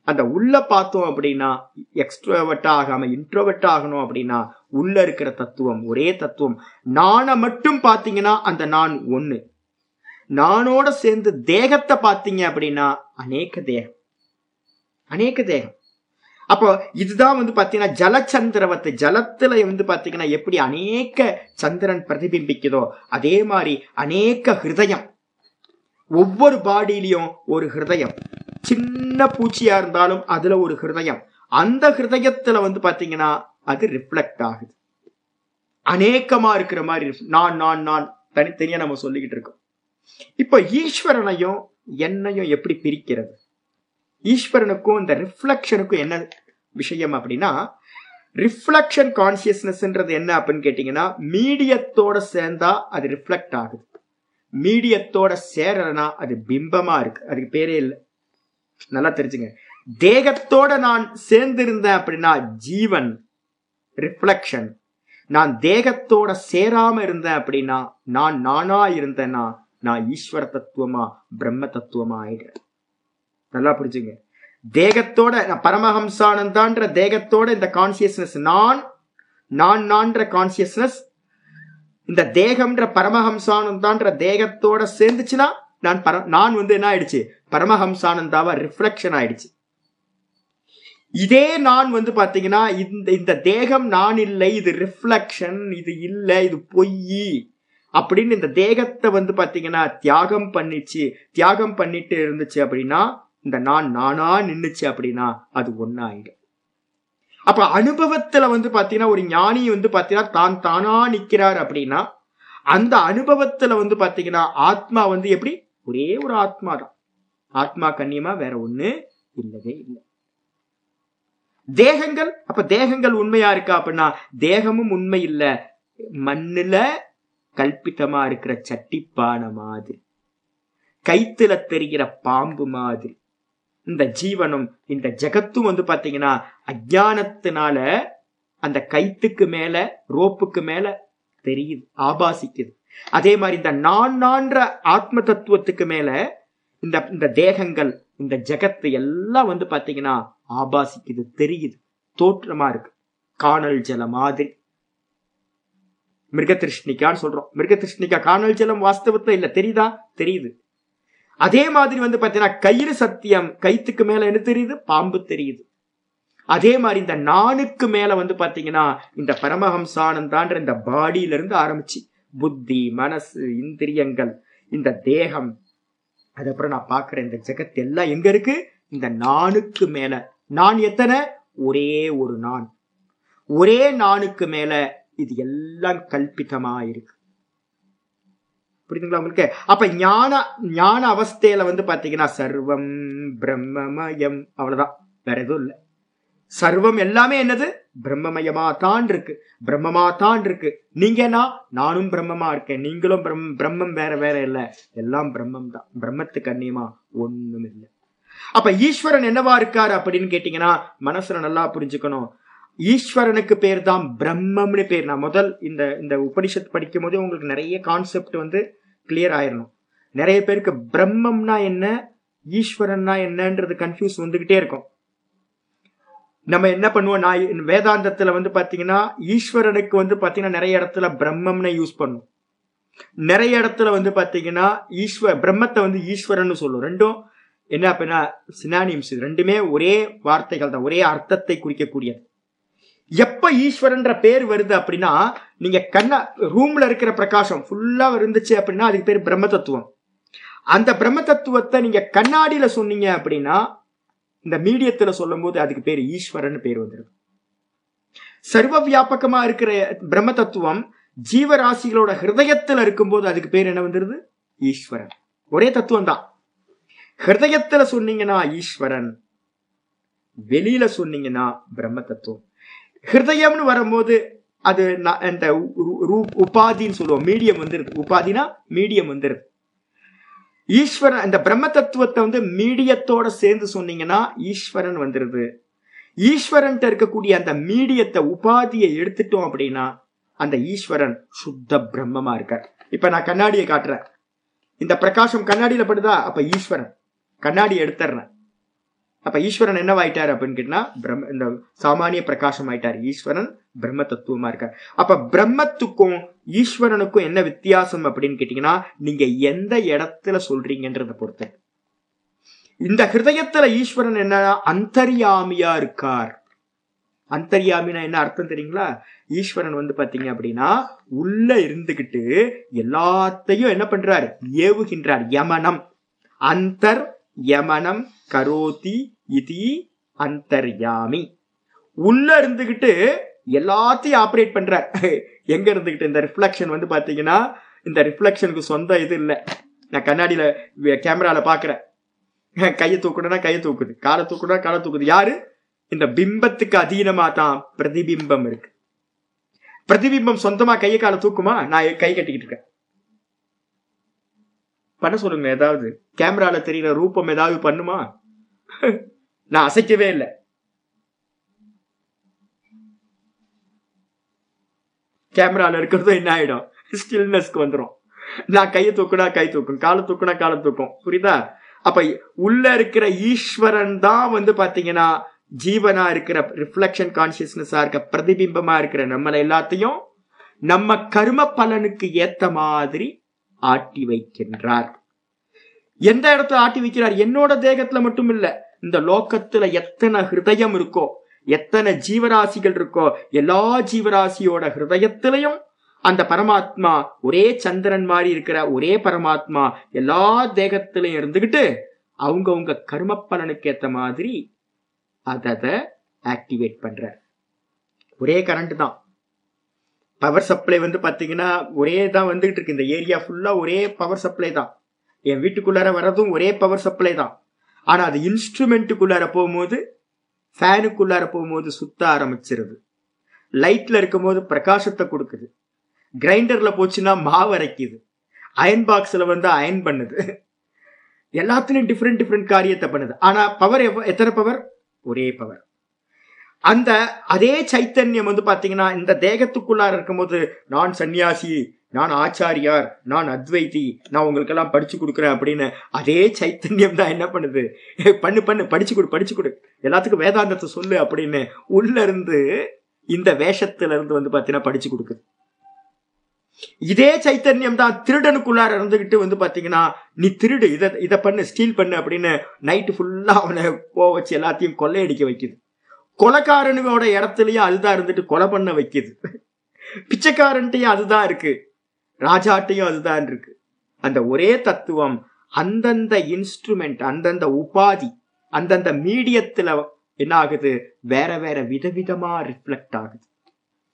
அந்த உள்ள பார்த்தோம் அப்படின்னா எக்ஸ்ட்ரோவர்ட் ஆகாம இன்ட்ரோவர்ட் ஆகணும் அப்படின்னா உள்ள இருக்கிற தத்துவம் ஒரே தத்துவம். நானை மட்டும் பார்த்தீங்கன்னா அந்த நான் ஒண்ணு. நானோட சேர்ந்து தேகத்தை பார்த்தீங்க அப்படின்னா அநேக தேகம். அநேக தேகம். அப்போ இதுதான் வந்து பாத்தீங்கன்னா ஜலச்சந்திரவத்தை ஜலத்துல வந்து பாத்தீங்கன்னா எப்படி அநேக சந்திரன் பிரதிபிம்பிக்குதோ அதே மாதிரி அநேக ஹிருதயம். ஒவ்வொரு பாடியிலையும் ஒரு ஹிருதயம். சின்ன பூச்சியா இருந்தாலும் அதுல ஒரு ஹிருதயம். அந்த ஹிருதயத்துல வந்து பாத்தீங்கன்னா அது ரிஃப்ளெக்ட் ஆகுது. அநேகமா இருக்கிற மாதிரி நான் நான் நான் தனித்தனியா நம்ம சொல்லிக்கிட்டு இருக்கோம். இப்ப ஈஸ்வரனையும் என்னையும் எப்படி பிரிக்கிறது? ஈஸ்வரனுக்கும் இந்த ரிஃப்ளெக்ஷனுக்கும் என்ன விஷயம் அப்படின்னா ரிஃப்ளெக்ஷன் கான்சியஸ்னஸ்ன்றது என்ன அப்படின்னு கேட்டீங்கன்னா மீடியத்தோட சேர்ந்தா அது ரிஃப்ளெக்ட் ஆகுது. மீடியத்தோட சேரனா அது பிம்பமா இருக்கு. அதுக்கு பேரே இல்லை. நல்லா தெரிஞ்சுங்க. தேகத்தோட நான் சேர்ந்திருந்தேன் அப்படின்னா ஜீவன் ரிஃப்ளெக்ஷன் நான் தேகத்தோட சேராம இருந்தேன் அப்படின்னா நான் நானா இருந்தேன்னா நான் ஈஸ்வர தத்துவமா பிரம்ம தத்துவமா ஆயிடுறேன். நல்லா புரிஞ்சுங்க. தேகத்தோட நான் பரமஹம்சானந்தான்ற தேகத்தோட இந்த கான்சியஸ்னஸ் நான் நான் நான்ற கான்சியஸ்னஸ் இந்த தேகம்ன்ற பரமஹம்சானந்தான்ற தேகத்தோட சேர்ந்துச்சுன்னா நான் பர நான் வந்து என்ன ஆயிடுச்சு? பரமஹம்சானந்தாவா ரிஃப்ளெக்ஷன் ஆயிடுச்சு. இதே நான் வந்து பாத்தீங்கன்னா இந்த இந்த தேகம் நான் இல்லை இது ரிஃப்ளெக்ஷன் இது இல்லை இது பொய் அப்படின்னு இந்த தேகத்தை வந்து பாத்தீங்கன்னா தியாகம் பண்ணிச்சு. தியாகம் பண்ணிட்டு இருந்துச்சு அப்படின்னா இந்த நான் நானா நின்னுச்சு அப்படின்னா அது ஒன்னாயிடும் அப்ப அனுபவத்துல வந்து பாத்தீங்கன்னா ஒரு ஞானி வந்து பாத்தீங்கன்னா தான் தானா நிக்கிறார் அப்படின்னா அந்த அனுபவத்துல வந்து பாத்தீங்கன்னா ஆத்மா வந்து எப்படி? ஒரே ஒரு ஆத்மா தான் ஆத்மா கண்ணியமா வேற ஒண்ணு இல்லவே இல்லை. தேகங்கள் அப்ப தேகங்கள் உண்மையா இருக்கா அப்படின்னா தேகமும் உண்மை இல்ல. மண்ணுல கல்பித்தமா இருக்கிற சட்டிப்பான மாதிரி கைத்துல தெரிகிற பாம்பு மாதிரி இந்த ஜீவனும் இந்த ஜெகத்தும் வந்து பாத்தீங்கன்னா அஜானத்தினால அந்த கைத்துக்கு மேல ரோப்புக்கு மேல தெரியுது ஆபாசிக்குது. அதே மாதிரி இந்த நான் நான்ற ஆத்ம தத்துவத்துக்கு மேல இந்த இந்த தேகங்கள் இந்த ஜெகத்து எல்லாம் வந்து பாத்தீங்கன்னா ஆபாசிக்குது தெரியுது தோற்றமா இருக்கு. காணல் ஜல மாதிரி. மிருகதிருஷ்ணிக்கான்னு சொல்றோம். மிருகதிருஷ்ணிக்கா காணல் ஜலம் வாஸ்தவத்தை இல்ல தெரியுதா? தெரியுது. அதே மாதிரி வந்து பார்த்தீங்கன்னா கயிறு சத்தியம் கைத்துக்கு மேல என்ன தெரியுது? பாம்பு தெரியுது. அதே மாதிரி இந்த நானுக்கு மேல வந்து பாத்தீங்கன்னா இந்த பரமஹம்சானந்தான்ற இந்த பாடியில இருந்து ஆரம்பிச்சு புத்தி மனசு இந்திரியங்கள் இந்த தேகம் அதுக்கப்புறம் நான் பாக்குற இந்த ஜெகத் எல்லாம் எங்க இருக்கு? இந்த நானுக்கு மேல. நான் எத்தனை? ஒரே ஒரு நான். ஒரே நானுக்கு மேல இது எல்லாம் கல்பிதமா இருக்கு. புரியுதுங்களா உங்களுக்கு? அப்ப ஞான ஞான அவஸ்தையில வந்து பாத்தீங்கன்னா சர்வம் பிரம்மமயம் அவ்வளவுதான். வேற எதுவும் இல்லை. சர்வம் எல்லாமே என்னது? பிரம்மமயமா தான் இருக்கு. பிரம்மமா தான் இருக்கு. நீங்கன்னா நானும் பிரம்மமா இருக்கேன். நீங்களும் பிரம் பிரம்மம் வேற வேற இல்ல. எல்லாம் பிரம்மம் தான். பிரம்மத்துக்கு அந்நியமா ஒண்ணும் இல்லை. அப்ப ஈஸ்வரன் என்னவா இருக்காரு அப்படின்னு கேட்டீங்கன்னா மனசுல நல்லா புரிஞ்சுக்கணும். ஈஸ்வரனுக்கு பேர் தான் பிரம்மம்னு பேர். நான் முதல் இந்த இந்த உபனிஷத் படிக்கும் போதே உங்களுக்கு நிறைய கான்செப்ட் வந்து கிளியர் ஆயிடணும் நிறைய பேருக்கு பிரம்மம்னா என்ன ஈஸ்வரன்னா என்னன்றது கன்ஃபியூஸ் வந்துகிட்டே இருக்கும். நம்ம என்ன பண்ணுவோம் நான் வேதாந்தத்துல வந்து பாத்தீங்கன்னா ஈஸ்வரனுக்கு வந்து பாத்தீங்கன்னா நிறைய இடத்துல பிரம்மம்னு யூஸ் பண்ணும் நிறைய இடத்துல வந்து பாத்தீங்கன்னா ஈஸ்வர பிரம்மத்தை வந்து ஈஸ்வரன் சொல்லும் ரெண்டும் என்ன அப்படின்னா சினானிம்ஸ் ரெண்டுமே ஒரே வார்த்தைகள் தான் ஒரே அர்த்தத்தை குறிக்கக்கூடியது. ஈஸ்வரன்ற பேர் வருது அப்படின்னா நீங்க கண்ணா ரூம்ல இருக்கிற பிரகாசம் ஃபுல்லா இருந்துச்சு அப்படின்னா அதுக்கு பேர் பிரம்ம தத்துவம் அந்த பிரம்ம தத்துவத்தை நீங்க கண்ணாடியில சொன்னீங்க அப்படின்னா இந்த மீடியத்துல சொல்லும் போது அதுக்கு பேர் ஈஸ்வரன் பேர் வந்துருது சர்வ வியாபகமா இருக்கிற பிரம்ம தத்துவம் ஜீவராசிகளோட ஹிருதயத்துல இருக்கும்போது அதுக்கு பேர் என்ன வந்துருது? ஈஸ்வரன். ஒரே தத்துவம் தான் ஹிருதயத்துல சொன்னீங்கன்னா ஈஸ்வரன். வெளியில சொன்னீங்கன்னா பிரம்ம தத்துவம் ஹிருதயம்னு வரும்போது அது இந்த உபாதின்னு சொல்லுவோம். மீடியம் வந்துருது. உபாதினா மீடியம் வந்துருது. ஈஸ்வரன் இந்த பிரம்ம தத்துவத்தை வந்து மீடியத்தோட சேர்ந்து சொன்னீங்கன்னா ஈஸ்வரன் வந்துருது. ஈஸ்வரன் இருக்கக்கூடிய அந்த மீடியத்தை உபாதியை எடுத்துட்டோம் அப்படின்னா அந்த ஈஸ்வரன் சுத்த பிரம்மமா இருக்கார். இப்ப நான் கண்ணாடியை காட்டுறேன். இந்த பிரகாசம் கண்ணாடியில படுதா? அப்ப ஈஸ்வரன். கண்ணாடி எடுத்துறேன் அப்ப ஈஸ்வரன் என்னவாயிட்டார் அப்படின்னு கேட்டா பிரம்ம இந்த சாமானிய பிரகாசம் ஆயிட்டார் ஈஸ்வரன் பிரம்ம தத்துவமா இருக்கார். அப்ப பிரம்மத்துக்கும் ஈஸ்வரனுக்கும் என்ன வித்தியாசம் அப்படின்னு கேட்டீங்கன்னா நீங்க எந்த இடத்துல சொல்றீங்கன்றத பொறுத்த. இந்த ஹிருதயத்துல ஈஸ்வரன் என்னன்னா அந்தரியாமியா இருக்கார். அந்தரியாமினா என்ன அர்த்தம் தெரியுங்களா? ஈஸ்வரன் வந்து பாத்தீங்க அப்படின்னா உள்ள இருந்துகிட்டு எல்லாத்தையும் என்ன பண்றார்? ஏவுகின்றார். யமனம். அந்தர் யமனம் கரோதி இதி அந்தர்யாமி. உள்ள இருந்துகிட்டு எல்லாத்தையும் ஆப்ரேட் பண்ற. எங்க இருந்துகிட்டு? இந்த ரிஃப்ளெக்ஷன் வந்து பாத்தீங்கன்னா இந்த ரிஃப்ளெக்ஷனுக்கு சொந்த இது இல்ல. நான் கண்ணாடியில கேமரால பாக்குறேன். கையை தூக்கணும்னா கையை தூக்குது. காலை தூக்கணும்னா காலை தூக்குது. யாரு? இந்த பிம்பத்துக்கு அதீனமா தான் பிரதிபிம்பம் இருக்கு. பிரதிபிம்பம் சொந்தமா கையை காலை தூக்குமா? நான் கை கட்டிக்கிட்டு இருக்கேன். பண்ண சொல்லுங்க ஏதாவது. கேமரால தெரியற ரூபம் ஏதாவது பண்ணுமா? நான் அசைக்கவே இல்லை. கேமரால இருக்கிறதும் என்ன ஆயிடும்? ஸ்டில்னஸ்க்கு வந்துடும் நான் கையை தூக்குனா கை தூக்கும் காலை தூக்குனா காலை தூக்கும். புரியுதா? அப்ப உள்ள இருக்கிற ஈஸ்வரன் தான் வந்து பாத்தீங்கன்னா ஜீவனா இருக்கிற ரிஃப்ளெக்ஷன் கான்சியஸ்னஸா இருக்க பிரதிபிம்பமா இருக்கிற நம்மளை எல்லாத்தையும் நம்ம கர்ம பலனுக்கு ஏத்த மாதிரி ஆட்டி வைக்கின்றார். எந்த இடத்துல ஆட்டி வைக்கிறார்? என்னோட தேகத்துல மட்டும் இல்ல இந்த லோகத்துல எத்தனை ஹிருதயம் இருக்கோ எத்தனை ஜீவராசிகள் இருக்கோ எல்லா ஜீவராசியோட ஹிருதயத்திலையும் அந்த பரமாத்மா ஒரே சந்திரன் மாதிரி இருக்கிற ஒரே பரமாத்மா எல்லா தேகத்திலையும் இருந்துகிட்டு அவங்கவுங்க கர்ம பலனுக்கு ஏத்த மாதிரி அதை ஆக்டிவேட் பண்ற ஒரே கரண்ட் தான். பவர் சப்ளை வந்து பார்த்தீங்கன்னா ஒரே தான் வந்துகிட்டு இருக்கு. இந்த ஏரியா ஃபுல்லாக ஒரே பவர் சப்ளை தான். என் வீட்டுக்குள்ளார வர்றதும் ஒரே பவர் சப்ளை தான். ஆனால் அது இன்ஸ்ட்ருமெண்ட்டுக்குள்ளார போகும்போது ஃபேனுக்குள்ளார போகும்போது சுத்த ஆரம்பிச்சிருது. லைட்டில் இருக்கும்போது பிரகாசத்தை கொடுக்குது. கிரைண்டரில் போச்சுன்னா மாவு அரைக்குது. அயன் பாக்ஸில் வந்து அயன் பண்ணுது. எல்லாத்துலேயும் டிஃப்ரெண்ட் டிஃப்ரெண்ட் காரியத்தை பண்ணுது. ஆனால் பவர் எத்தனை பவர் ஒரே பவர் அந்த அதே சைத்தன்யம் வந்து பாத்தீங்கன்னா இந்த தேகத்துக்குள்ளார இருக்கும்போது நான் சன்னியாசி நான் ஆச்சாரியார் நான் அத்வைதி நான் உங்களுக்கு எல்லாம் படிச்சு கொடுக்குறேன் அப்படின்னு அதே சைத்தன்யம் தான் என்ன பண்ணுது? பண்ணு பண்ணு படிச்சு கொடு படிச்சு கொடு. எல்லாத்துக்கும் வேதாந்தத்தை சொல்லு அப்படின்னு உள்ள இருந்து இந்த வேஷத்துல இருந்து வந்து பாத்தீங்கன்னா படிச்சு கொடுக்குது. இதே சைத்தன்யம் தான் திருடனுக்குள்ளார இருந்துகிட்டு வந்து பாத்தீங்கன்னா நீ திருடு இதை இதை பண்ணு ஸ்டீல் பண்ணு அப்படின்னு நைட்டு ஃபுல்லா அவனை போ வச்சு எல்லாத்தையும் கொள்ளையடிக்க வைக்குது. கொலைக்காரனுவோட இடத்துலயும் அதுதான் இருந்துட்டு கொலை பண்ண வைக்குது. பிச்சைக்காரன்ட்டையும் அதுதான் இருக்கு. ராஜாட்டையும் அதுதான் இருக்கு. அந்த ஒரே தத்துவம் அந்தந்த இன்ஸ்ட்ருமெண்ட் அந்தந்த உபாதி அந்தந்த மீடியத்துல என்ன ஆகுது வேற வேற விதவிதமா ரிஃப்ளெக்ட் ஆகுது.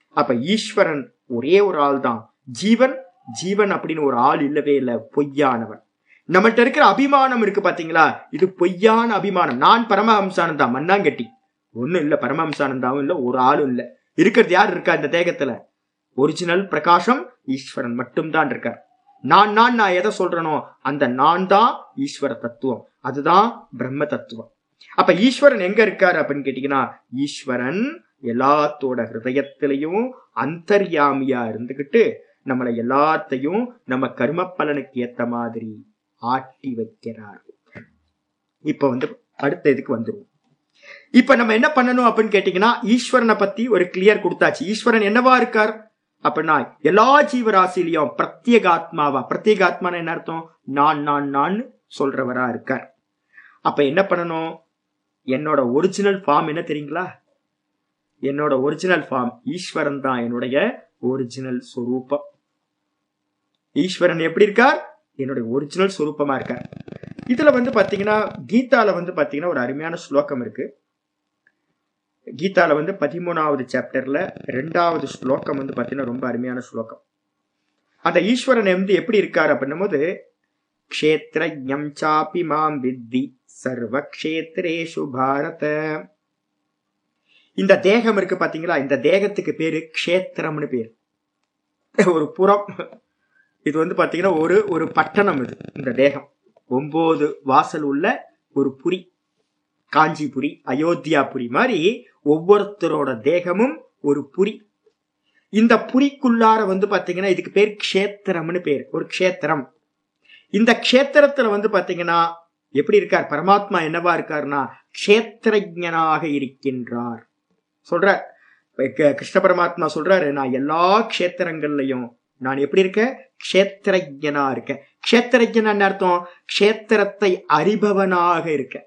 அப்ப ஈஸ்வரன் ஒரே ஒரு ஆள் தான் ஜீவன் ஜீவன் அப்படின்னு ஒரு ஆள் இல்லவே இல்லை பொய்யானவன். நம்மகிட்ட இருக்கிற அபிமானம் இருக்கு பாத்தீங்களா? இது பொய்யான அபிமானம். நான் பரமஹம்சானந்தான் மண்ணாங்கட்டி. ஒன்றும் இல்லை பரமஹம்சானந்தாவும் இல்லை ஒரு ஆளும் இல்லை. இருக்கிறது யார் இருக்கா இந்த தேகத்துல? ஒரிஜினல் பிரகாசம் ஈஸ்வரன் மட்டும்தான் இருக்கார். நான் நான் நான் எதை சொல்றனோ அந்த நான் தான் ஈஸ்வர தத்துவம். அதுதான் பிரம்ம தத்துவம். அப்ப ஈஸ்வரன் எங்க இருக்காரு அப்படின்னு கேட்டீங்கன்னா ஈஸ்வரன் எல்லாத்தோட ஹிருதயத்திலையும் அந்தர்யாமியா இருந்துகிட்டு நம்மளை எல்லாத்தையும் நம்ம கர்ம பலனுக்கு ஏத்த மாதிரி ஆட்டி வைக்கிறார். இப்ப வந்து அடுத்த இதுக்கு வந்துருவோம். இப்ப நம்ம என்ன பண்ணணும் அப்படின்னு கேட்டீங்கன்னா ஈஸ்வரனை பத்தி ஒரு கிளியர் கொடுத்தாச்சு. ஈஸ்வரன் என்னவா இருக்கார்? அப்படின்னா எல்லா ஜீவராசிலையும் பிரத்யேகாத்மாவா? பிரத்யேகாத்மான என்ன அர்த்தம்? நான் நான் நான் சொல்றவரா இருக்கார். அப்ப என்ன பண்ணணும்? என்னோட ஒரிஜினல் ஃபார்ம் என்ன தெரியுங்களா? என்னோட ஒரிஜினல் ஃபார்ம் ஈஸ்வரன் தான் என்னுடைய ஒரிஜினல் சுரூபம். ஈஸ்வரன் எப்படி இருக்கார்? என்னுடைய ஒரிஜினல் சுரூபமா இருக்கார். இதுல வந்து பாத்தீங்கன்னா கீதால வந்து பாத்தீங்கன்னா ஒரு அருமையான ஸ்லோகம் இருக்கு. கீதாவில் வந்து பதிமூணாவது சாப்டர்ல ரெண்டாவது ஸ்லோகம் வந்து பார்த்தீங்கன்னா ரொம்ப அருமையான ஸ்லோகம். அந்த ஈஸ்வரன் வந்து எப்படி இருக்கார் அப்படின்னும் போது க்ஷேத்ரஜம் சாப்பி மாம் வித்தி சர்வ க்ஷேத்ரேஷு பாரத. இந்த தேகம் இருக்கு பாத்தீங்களா? இந்த தேகத்துக்கு பேரு க்ஷேத்திரம்னு பேர். ஒரு புறம் இது வந்து பாத்தீங்கன்னா ஒரு ஒரு பட்டணம் இது இந்த தேகம். ஒன்பது வாசல் உள்ள ஒரு புரி. காஞ்சிபுரி அயோத்தியாபுரி மாதிரி ஒவ்வொருத்தரோட தேகமும் ஒரு புரி. இந்த புரிக்குள்ளார வந்து பாத்தீங்கன்னா இதுக்கு பேர் க்ஷேத்திரம்னு பேர் ஒரு க்ஷேத்திரம். இந்த க்ஷேத்திரத்துல வந்து பாத்தீங்கன்னா எப்படி இருக்கார்? பரமாத்மா என்னவா இருக்காருன்னா க்ஷேத்திரஜனாக இருக்கின்றார். சொல்ற கிருஷ்ண பரமாத்மா சொல்றாரு நான் எல்லா க்ஷேத்திரங்கள்லையும் நான் எப்படி இருக்கேன்? க்ஷேத்திரஜனா இருக்கேன். க்ஷேத்திரஜன் அர்த்தம் க்ஷேத்திரத்தை அறிபவனாக இருக்கேன்.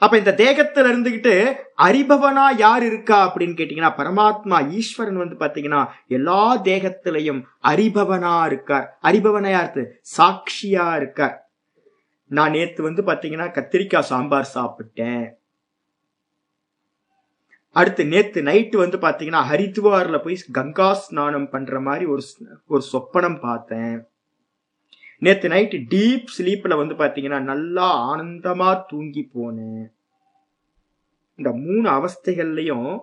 அப்ப இந்த தேகத்துல இருந்துகிட்டு அறிபவனா யார் இருக்கா அப்படின்னு கேட்டீங்கன்னா பரமாத்மா ஈஸ்வரன் வந்து பாத்தீங்கன்னா எல்லா தேகத்திலையும் அறிபவனா இருக்கார். அறிபவனா யாரு சாட்சியா இருக்கார். நான் நேத்து வந்து பாத்தீங்கன்னா கத்திரிக்காய் சாம்பார் சாப்பிட்டேன். அடுத்து நேத்து நைட்டு வந்து பாத்தீங்கன்னா ஹரித்வார்ல போய் கங்கா ஸ்நானம் பண்ற மாதிரி ஒரு ஒரு சொப்பனம் பார்த்தேன். நேத்து நைட்டு டீப் ஸ்லீப்ல வந்து பாத்தீங்கன்னா நல்லா ஆனந்தமா தூங்கி போனேன். இந்த மூணு அவஸ்தைகள்லயும்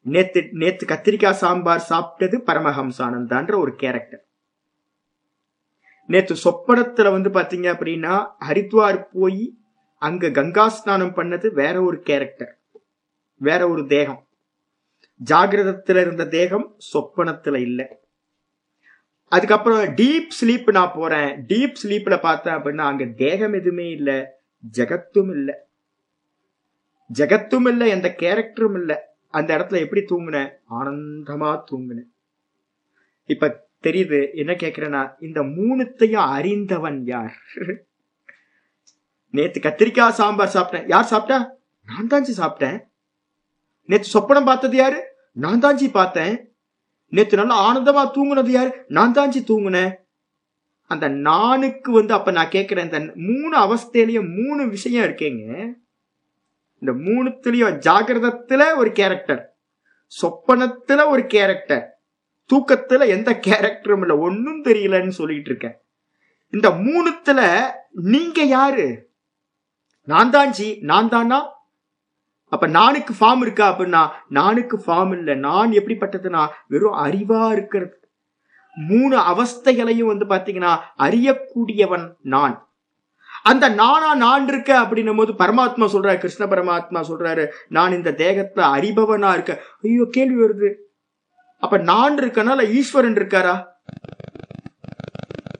நேத்து நேத்து கத்திரிக்காய் சாம்பார் சாப்பிட்டது பரமஹம்சானந்தான்ற ஒரு கேரக்டர் நேத்து சொப்பனத்துல வந்து பாத்தீங்க அப்படின்னா ஹரித்வார் போய் அங்க கங்கா ஸ்நானம் பண்ணது வேற ஒரு கேரக்டர் வேற ஒரு தேகம். ஜாகிரதத்துல இருந்த தேகம் சொப்பனத்துல இல்லை. அதுக்கப்புறம் டீப் ஸ்லீப் நான் போறேன். டீப் ஸ்லீப்ல பார்த்தேன் அப்படின்னா அங்க தேகம் எதுவுமே இல்லை. ஜெகத்தும் இல்லை. ஜெகத்தும் இல்லை எந்த கேரக்டரும் இல்லை. அந்த இடத்துல எப்படி தூங்குனேன்? ஆனந்தமா தூங்குனேன். இப்ப தெரியுது என்ன கேக்குறேன்னா இந்த மூணுத்தையும் அறிந்தவன் யார்? நேத்து கத்திரிக்காய் சாம்பார் சாப்பிட்டேன். யார் சாப்பிட்டா? நான் தாஞ்சி சாப்பிட்டேன். நேத்து சொப்பனம் பார்த்தது யாரு? நான் தாஞ்சி பார்த்தேன். நேத்து நல்லா ஆனந்தமா தூங்குனது யாரு? நான் தாஞ்சி தூங்குனேன். அந்த நானுக்கு வந்து அப்ப நான் கேட்கிறேன் இந்த மூணு அவஸ்தையிலயும் மூணு விஷயம் இருக்கேங்க. இந்த மூணுத்துலயும் ஜாகிரதத்துல ஒரு கேரக்டர் சொப்பனத்துல ஒரு கேரக்டர் தூக்கத்துல எந்த கேரக்டரும் இல்லை ஒன்னும் தெரியலன்னு சொல்லிட்டு இருக்கேன். இந்த மூணுத்துல நீங்க யாரு? நான் தான் நான் தானா? அப்ப நானுக்கு ஃபார்ம் இருக்கா அப்படின்னா நானுக்கு ஃபார்ம் இல்லை. நான் எப்படிப்பட்டதுன்னா வெறும் அறிவா இருக்கிறது. மூணு அவஸ்தைகளையும் வந்து பாத்தீங்கன்னா அறியக்கூடியவன் நான். அந்த நானா நான் இருக்க அப்படின்னும் போது பரமாத்மா சொல்றாரு கிருஷ்ண பரமாத்மா சொல்றாரு நான் இந்த தேகத்துல அறிபவனா இருக்க ஐயோ கேள்வி வருது. அப்ப நான் இருக்கனால ஈஸ்வரன் இருக்காரா?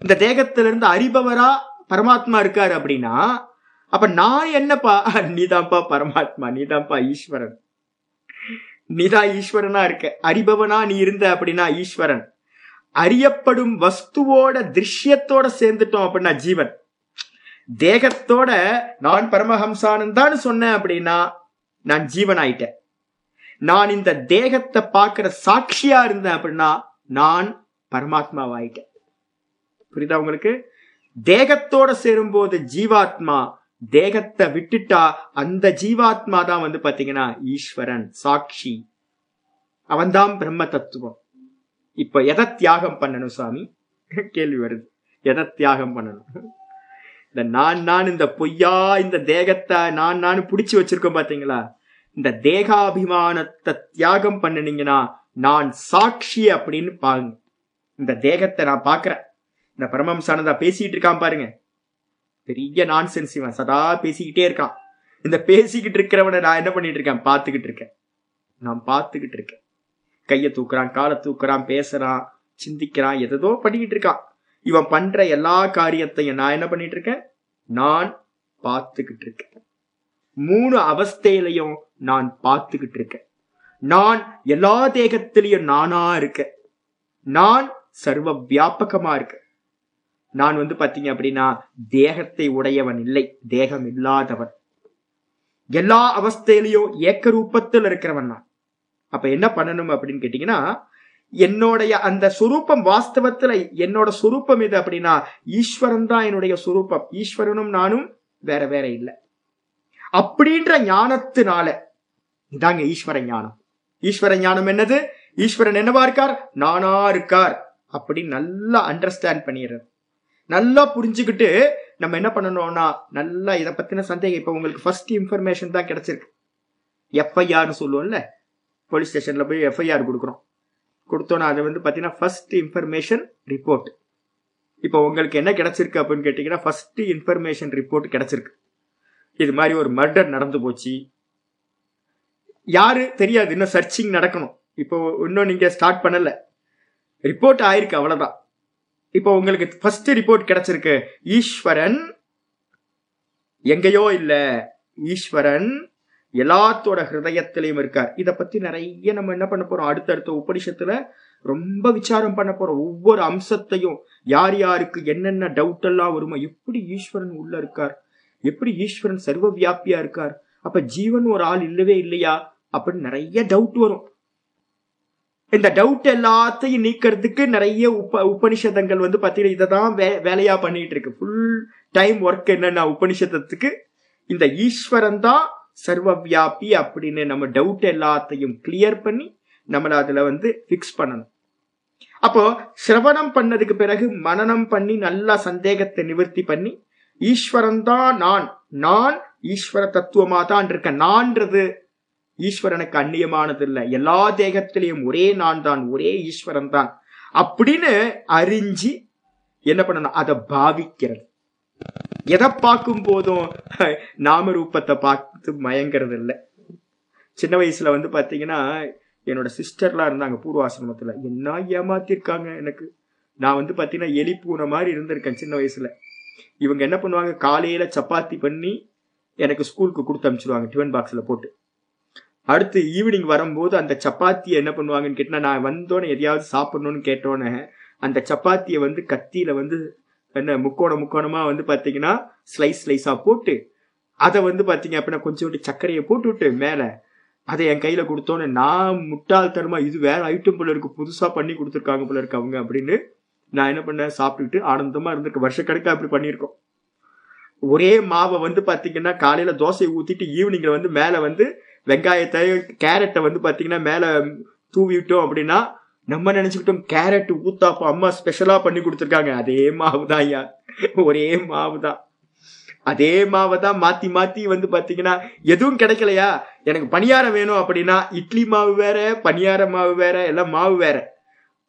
இந்த தேகத்திலிருந்து அறிபவரா பரமாத்மா இருக்காரு அப்படின்னா அப்ப நான் என்னப்பா? நீதான்ப்பா பரமாத்மா நீதான்ப்பா ஈஸ்வரன். நீதான் ஈஸ்வரனா இருக்க. அறிபவனா நீ இருந்த அப்படின்னா ஈஸ்வரன். அறியப்படும் வஸ்துவோட திருஷ்யத்தோட சேர்ந்துட்டோம் அப்படின்னா ஜீவன். தேகத்தோட நான் பரமஹம்சானந்தான்னு சொன்னேன் அப்படின்னா நான் ஜீவன் ஆயிட்டேன் நான் இந்த தேகத்தை பார்க்கிற சாட்சியா இருந்தேன் அப்படின்னா நான் பரமாத்மாவாயிட்டேன். புரியுதா உங்களுக்கு? தேகத்தோட சேரும்போது ஜீவாத்மா தேகத்தை விட்டுட்டா அந்த ஜீவாத்மா தான் வந்து பாத்தீங்கன்னா ஈஸ்வரன் சாட்சி. அவன்தான் பிரம்ம தத்துவம். இப்ப எதை தியாகம் பண்ணணும் சாமி? கேள்வி வருது. எதை தியாகம் பண்ணணும்? இந்த நான் நான் இந்த பொய்யா இந்த தேகத்தை நான் நான் பிடிச்சி வச்சிருக்கோம் பாத்தீங்களா? இந்த தேகாபிமானத்தை தியாகம் பண்ணினீங்கன்னா நான் சாட்சி அப்படின்னு பாருங்க. இந்த தேகத்தை நான் பாக்குறேன். இந்த பரமம்சானந்தா பேசிட்டு இருக்கான் பாருங்க. பெரிய நான்சென்ஸ் இவன். சதா பேசிக்கிட்டே இருக்கான். இந்த பேசிக்கிட்டு இருக்கிறவனை நான் என்ன பண்ணிட்டு இருக்கேன்? பார்த்துக்கிட்டு இருக்கேன். நான் பார்த்துக்கிட்டு இருக்கேன். கையை தூக்குறான் காலை தூக்குறான் பேசுறான் சிந்திக்கிறான் எதோ பண்ணிக்கிட்டு இருக்கான். இவன் பண்ற எல்லா காரியத்தையும் நான் என்ன பண்ணிட்டு இருக்கேன்? நான் பார்த்துக்கிட்டு இருக்கேன். மூணு அவஸ்தையிலையும் நான் பார்த்துக்கிட்டு இருக்கேன். நான் எல்லா தேகத்திலையும் நானா இருக்கேன். நான் சர்வ வியாபகமா இருக்கேன். நான் வந்து பாத்தீங்க அப்படின்னா தேகத்தை உடையவன் இல்லை. தேகம் இல்லாதவன். எல்லா அவஸ்தையிலையும் ஏக்க ரூபத்தில் இருக்கிறவன் நான். அப்ப என்ன பண்ணணும் அப்படின்னு கேட்டீங்கன்னா என்னுடைய அந்த சுரூப்பம் வாஸ்தவத்துல என்னோட சுரூப்பம் இது அப்படின்னா ஈஸ்வரன் தான் என்னுடைய சுரூப்பம் ஈஸ்வரனும் நானும் வேற வேற இல்லை. அப்படின்ற ஞானத்தினால இதாங்க ஈஸ்வர ஞானம். ஈஸ்வர ஞானம் என்னது? ஈஸ்வரன் என்னவா இருக்கார்? நானா இருக்கார். அப்படின்னு நல்லா அண்டர்ஸ்டாண்ட் பண்ணிடுறது. நல்லா புரிஞ்சுக்கிட்டு நம்ம என்ன பண்ணணும்னா நல்லா இதை பத்தின சந்தேகம். இப்ப உங்களுக்கு ஃபர்ஸ்ட் இன்ஃபர்மேஷன் தான் கிடைச்சிருக்கு. எஃப்ஐஆர்னு சொல்லுவோம்ல. போலீஸ் ஸ்டேஷன்ல போய் எஃப்ஐஆர் கொடுக்குறோம். கொடுத்தோன்னா அது வந்து பார்த்தீங்கன்னா ஃபர்ஸ்ட் இன்ஃபர்மேஷன் ரிப்போர்ட் இப்போ உங்களுக்கு என்ன கிடைச்சிருக்கு அப்படின்னு கேட்டிங்கன்னா ஃபர்ஸ்ட் இன்ஃபர்மேஷன் ரிப்போர்ட் கிடைச்சிருக்கு. இது மாதிரி ஒரு மர்டர் நடந்து போச்சு. யாரு தெரியாது. இன்னும் சர்ச்சிங் நடக்கணும். இப்போ இன்னும் நீங்க ஸ்டார்ட் பண்ணல. ரிப்போர்ட் ஆயிருக்கு அவ்வளவுதான். இப்போ உங்களுக்கு ஃபர்ஸ்ட் ரிப்போர்ட் கிடைச்சிருக்கு. ஈஸ்வரன் எங்கேயோ இல்ல. ஈஸ்வரன் எல்லாத்தோட ஹிருதயத்திலையும் இருக்கார். இதை பத்தி நிறைய நம்ம என்ன பண்ண போறோம்? அடுத்தடுத்த உபனிஷத்துல ரொம்ப விசாரம் பண்ண போறோம். ஒவ்வொரு அம்சத்தையும் யார் யாருக்கு என்னென்ன டவுட் எல்லாம் வருமோ எப்படி ஈஸ்வரன் உள்ள இருக்கார்? எப்படி ஈஸ்வரன் சர்வ வியாபியா இருக்கார்? அப்ப ஜீவன் ஒரு ஆள் இல்லவே இல்லையா? அப்படின்னு நிறைய டவுட் வரும். இந்த டவுட் எல்லாத்தையும் நீக்கிறதுக்கு நிறைய உப உபனிஷதங்கள் வந்து பார்த்தீங்கன்னா இதை தான் வே வேலையா பண்ணிட்டு இருக்கு ஃபுல் டைம் ஒர்க் என்னன்னா உபனிஷதத்துக்கு? இந்த ஈஸ்வரன் தான் சர்வ வியாபி அப்படின்னு நம்ம டவுட் எல்லாத்தையும் கிளியர் பண்ணி நம்மள அதுல வந்து பிக்ஸ் பண்ணணும். அப்போ சிரவணம் பண்ணதுக்கு பிறகு மனனம் பண்ணி நல்லா சந்தேகத்தை நிவர்த்தி பண்ணி ஈஸ்வரன் தான் நான் நான் ஈஸ்வர தத்துவமா தான் இருக்கேன். நான்றது ஈஸ்வரனுக்கு அந்நியமானது இல்லை எல்லா தேகத்திலையும் ஒரே நான் தான் ஒரே ஈஸ்வரன் தான் அப்படின்னு அறிஞ்சு என்ன பண்ணணும்? அதை பாவிக்கிறது. எதை பார்க்கும் போதும் நாம ரூபத்தை பார்த்து மயங்கிறது இல்லை சின்ன வயசுல வந்து பாத்தீங்கன்னா என்னோட சிஸ்டர்லாம் இருந்தாங்க பூர்வாசிரமத்துல. என்ன ஏமாத்திருக்காங்க எனக்கு? நான் வந்து பாத்தீங்கன்னா எலி பூனை மாதிரி இருந்திருக்கேன் சின்ன வயசுல. இவங்க என்ன பண்ணுவாங்க? காலையில சப்பாத்தி பண்ணி எனக்கு ஸ்கூலுக்கு கொடுத்து அனுப்பிச்சிடுவாங்க டிஃபன் பாக்ஸ்ல போட்டு. அடுத்து ஈவினிங் வரும்போது அந்த சப்பாத்தியை என்ன பண்ணுவாங்கன்னு கேட்டா நான் வந்தோன்னே எதையாவது சாப்பிடணும்னு கேட்டோன்னே அந்த சப்பாத்தியை வந்து கத்தியில வந்து என்ன முக்கோணம் முக்கோணமா வந்து பாத்தீங்கன்னா ஸ்லைஸ் ஸ்லைஸா போட்டு அதை வந்து பாத்தீங்க அப்படின்னா கொஞ்சோண்டு சர்க்கரையை போட்டு விட்டு மேல அதை என் கையில கொடுத்தோன்னு நான் முட்டாள்தனமா இது வேற ஐட்டம் போல இருக்கு புதுசா பண்ணி கொடுத்துருக்காங்க போல இருக்கு அவங்க அப்படின்னு நான் என்ன பண்ணேன் சாப்பிட்டுக்கிட்டு ஆனந்தமா இருந்திருக்கேன். வருஷக்கணக்கா அப்படி பண்ணியிருக்கோம். ஒரே மாவை வந்து பாத்தீங்கன்னா காலையில தோசையை ஊத்திட்டு ஈவினிங்ல வந்து மேல வந்து வெங்காயத்தை கேரட்டை வந்து பாத்தீங்கன்னா மேல தூவி விட்டோம் அப்படின்னா நம்ம நினைச்சுக்கிட்டோம் கேரட் ஊத்தாப்பா அம்மா ஸ்பெஷலா பண்ணி கொடுத்துருக்காங்க. அதே மாவு தான் ஐயா. ஒரே மாவு தான். அதே மாவை தான் மாத்தி மாத்தி வந்து பாத்தீங்கன்னா எதுவும் கிடைக்கலையா? எனக்கு பணியாரம் வேணும் அப்படின்னா இட்லி மாவு வேற பணியார மாவு வேற எல்லாம் மாவு வேற.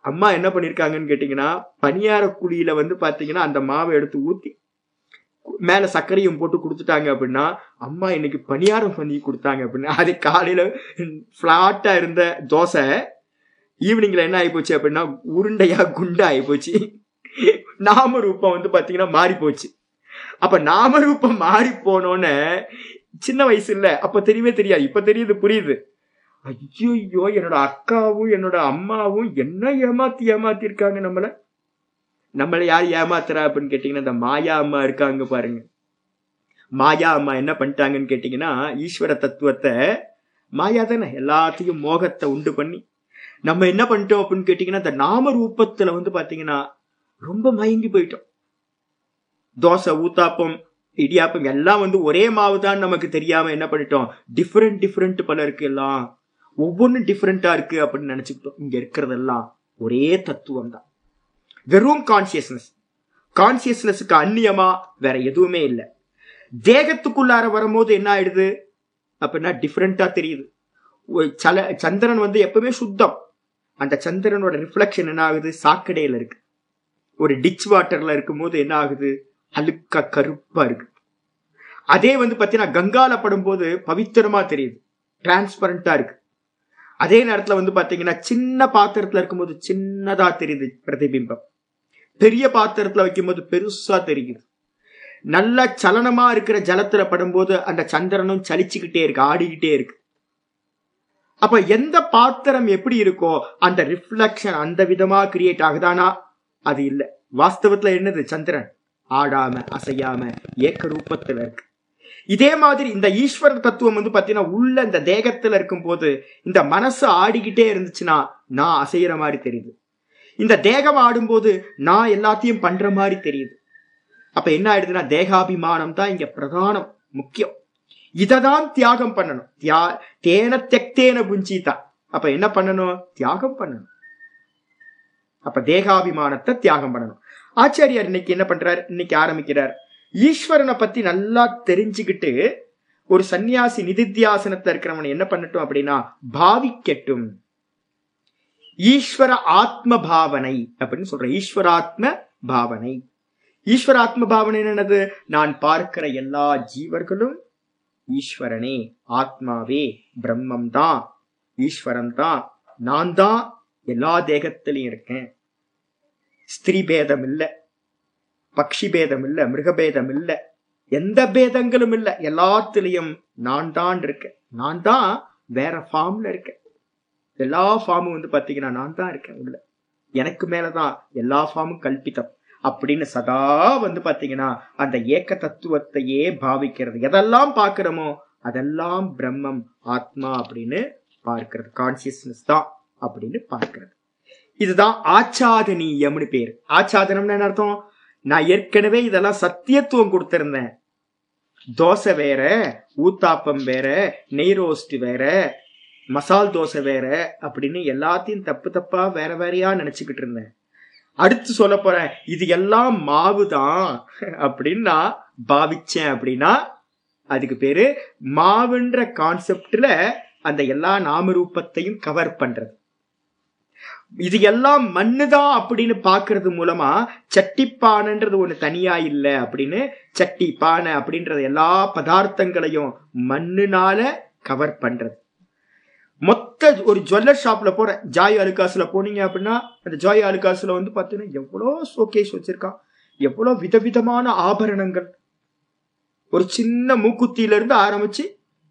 அம்மா என்ன பண்ணிருக்காங்கன்னு கேட்டீங்கன்னா பணியார குழியில வந்து பாத்தீங்கன்னா அந்த மாவை எடுத்து ஊத்தி மேல சர்க்கரையும் போட்டு கொடுத்துட்டாங்க அப்படின்னா அம்மா இன்னைக்கு பணியாரம் பண்ணி கொடுத்தாங்க அப்படின்னா அது காலையில ஃபிளாட்டா இருந்த தோசை ஈவினிங்ல என்ன ஆயிப்போச்சு அப்படின்னா உருண்டையா குண்டா ஆயிப்போச்சு. நாமரூபம் வந்து பாத்தீங்கன்னா மாறி போச்சு. அப்ப நாமரூபம் மாறி போனோன்னு சின்ன வயசு இல்ல அப்ப தெரியவே தெரியாது இப்ப தெரியுது புரியுது. ஐயோ என்னோட அக்காவும் என்னோட அம்மாவும் என்ன ஏமாத்தி ஏமாத்தி இருக்காங்க நம்மள? நம்மளை யார் ஏமாத்துறா அப்படின்னு கேட்டீங்கன்னா இந்த மாயா அம்மா இருக்காங்க பாருங்க. மாயா அம்மா என்ன பண்ணிட்டாங்கன்னு கேட்டிங்கன்னா ஈஸ்வர தத்துவத்தை மாயா தானே எல்லாத்தையும் மோகத்தை உண்டு பண்ணி. நம்ம என்ன பண்ணிட்டோம் அப்படின்னு கேட்டிங்கன்னா இந்த நாம ரூபத்தில் வந்து பார்த்தீங்கன்னா ரொம்ப மயங்கி போயிட்டோம். தோசை ஊத்தாப்பம் இடியாப்பம் எல்லாம் வந்து ஒரே மாவு தான் நமக்கு தெரியாம என்ன பண்ணிட்டோம்? டிஃப்ரெண்ட் டிஃப்ரெண்ட் பல இருக்கு எல்லாம் ஒவ்வொன்றும் டிஃப்ரெண்டா இருக்கு அப்படின்னு நினைச்சுக்கிட்டோம். இங்க இருக்கிறதெல்லாம் ஒரே தத்துவம் தான் வெறும் கான்சியஸ்னஸ் கான்சியஸ்னஸுக்கு அந்நியமா வேற எதுவுமே இல்லை. தேகத்துக்குள்ளார வரும்போது என்ன ஆயிடுது? அப்படின்னா டிஃப்ரெண்டா தெரியுது. சல சந்திரன் வந்து எப்பவுமே சுத்தம். அந்த சந்திரனோட ரிஃப்ளெக்ஷன் என்ன ஆகுது? சாக்கடையில இருக்கு. ஒரு டிச் வாட்டர்ல இருக்கும்போது என்ன ஆகுது? அழுக்கா கருப்பா இருக்கு. அதே வந்து பாத்தீங்கன்னா கங்கால படும்போது பவித்திரமா தெரியுது. டிரான்ஸ்பரண்டா இருக்கு. அதே நேரத்துல வந்து பாத்தீங்கன்னா சின்ன பாத்திரத்துல இருக்கும்போது சின்னதா தெரியுது பிரதிபிம்பம். பெரிய பாத்திரத்துல வைக்கும்போது பெருசா தெரியுது. நல்ல சலனமா இருக்கிற ஜலத்துல படும்போது அந்த சந்திரனும் சலிச்சுக்கிட்டே இருக்கு ஆடிக்கிட்டே இருக்கு. அப்ப எந்த பாத்திரம் எப்படி இருக்கோ அந்த ரிஃப்ளக்ஷன் அந்த விதமா கிரியேட் ஆகுதானா? அது இல்லை. வாஸ்தவத்துல என்னது? சந்திரன். ஆடாம அசையாம ஏக்க ரூபத்துல இருக்கு. இதே மாதிரி இந்த ஈஸ்வர தத்துவம் வந்து பாத்தீங்கன்னா உள்ள இந்த தேகத்துல இருக்கும் போது இந்த மனசு ஆடிக்கிட்டே இருந்துச்சுன்னா நான் அசைகிற மாதிரி தெரியுது. இந்த தேகம் ஆடும்போது நான் எல்லாத்தையும் பண்ற மாதிரி தெரியுது. அப்ப என்ன ஆயிடுதுன்னா தேகாபிமானம் தான் இங்க பிரதானம் முக்கியம். இதை தான் தியாகம் பண்ணணும். தியா தேன தெக்தேன புஞ்சிதா. அப்ப என்ன பண்ணணும்? தியாகம் பண்ணணும். அப்ப தேகாபிமானத்தை தியாகம் பண்ணணும். ஆச்சாரியார் இன்னைக்கு என்ன பண்றார்? இன்னைக்கு ஆரம்பிக்கிறார். ஈஸ்வரனை பத்தி நல்லா தெரிஞ்சுக்கிட்டு ஒரு சன்னியாசி நிதித்தியாசனத்துல இருக்கிறவன் என்ன பண்ணட்டும் அப்படின்னா பாவிக்கட்டும் ஈஸ்வர ஆத்ம பாவனை அப்படின்னு சொல்றேன் ஈஸ்வராத்ம பாவனை. ஈஸ்வராத்ம பாவனை என்னது? நான் பார்க்கிற எல்லா ஜீவர்களும் ஈஸ்வரனே ஆத்மாவே பிரம்மம் தான் ஈஸ்வரன் தான் நான் தான் எல்லா தேகத்திலையும் இருக்கேன். ஸ்திரீ பேதம் இல்லை பக்ஷி பேதம் இல்லை மிருகபேதம் இல்லை எந்த பேதங்களும் இல்லை எல்லாத்துலேயும் நான் தான் இருக்கேன். நான் தான் வேற ஃபார்ம்ல இருக்கேன். எல்லா ஃபார்மும் வந்து பார்த்தீங்கன்னா நான் தான் இருக்கேன் உள்ள. எனக்கு மேலதான் எல்லா ஃபார்மும் கல்பித்தம் அப்படின்னு சதா வந்து பார்த்தீங்கன்னா அந்த ஏக்க தத்துவத்தையே பாவிக்கிறது. எதெல்லாம் பார்க்கிறோமோ அதெல்லாம் பிரம்மம் ஆத்மா அப்படின்னு பார்க்கிறது. கான்சியஸ்னஸ் தான் அப்படின்னு பார்க்கிறது. இதுதான் ஆச்சாதனீயம்னு பேர். ஆச்சாதனம்னு என்ன அர்த்தம்? நான் ஏற்கனவே இதெல்லாம் சத்தியத்துவம் கொடுத்திருந்தேன். தோசை வேற ஊத்தாப்பம் வேற நெய் ரோஸ்ட் வேற மசால் தோசை வேற அப்படின்னு எல்லாத்தையும் தப்பு தப்பா வேற வேறையா நினைச்சுக்கிட்டு இருந்தேன். அடுத்து சொல்ல போறேன் இது எல்லாம் மாவு தான் அப்படின்னு நான் பாவிச்சேன் அப்படின்னா அதுக்கு பேரு மாவுன்ற கான்செப்ட்ல அந்த எல்லா நாமரூபத்தையும் கவர் பண்றது. இது எல்லாம் மண்ணுதான் அப்படின்னு பாக்குறது மூலமா சட்டி பானைன்றது ஒண்ணு தனியா இல்ல அப்படின்னு சட்டி பானை அப்படின்றது எல்லா பதார்த்தங்களையும் மண்ணுனால கவர் பண்றது. மொத்த ஒரு ஜுவல்லர் ஷாப்ல போற ஜாய் அலுகாஸில் போனீங்க அப்படின்னா அந்த ஜாய் அலுகாஸில் வந்து பாத்தீங்கன்னா எவ்வளோ ஷோகேஸ் வச்சிருக்கான் எவ்வளோ விதவிதமான ஆபரணங்கள். ஒரு சின்ன மூக்குத்தியில இருந்து ஆரம்பிச்சு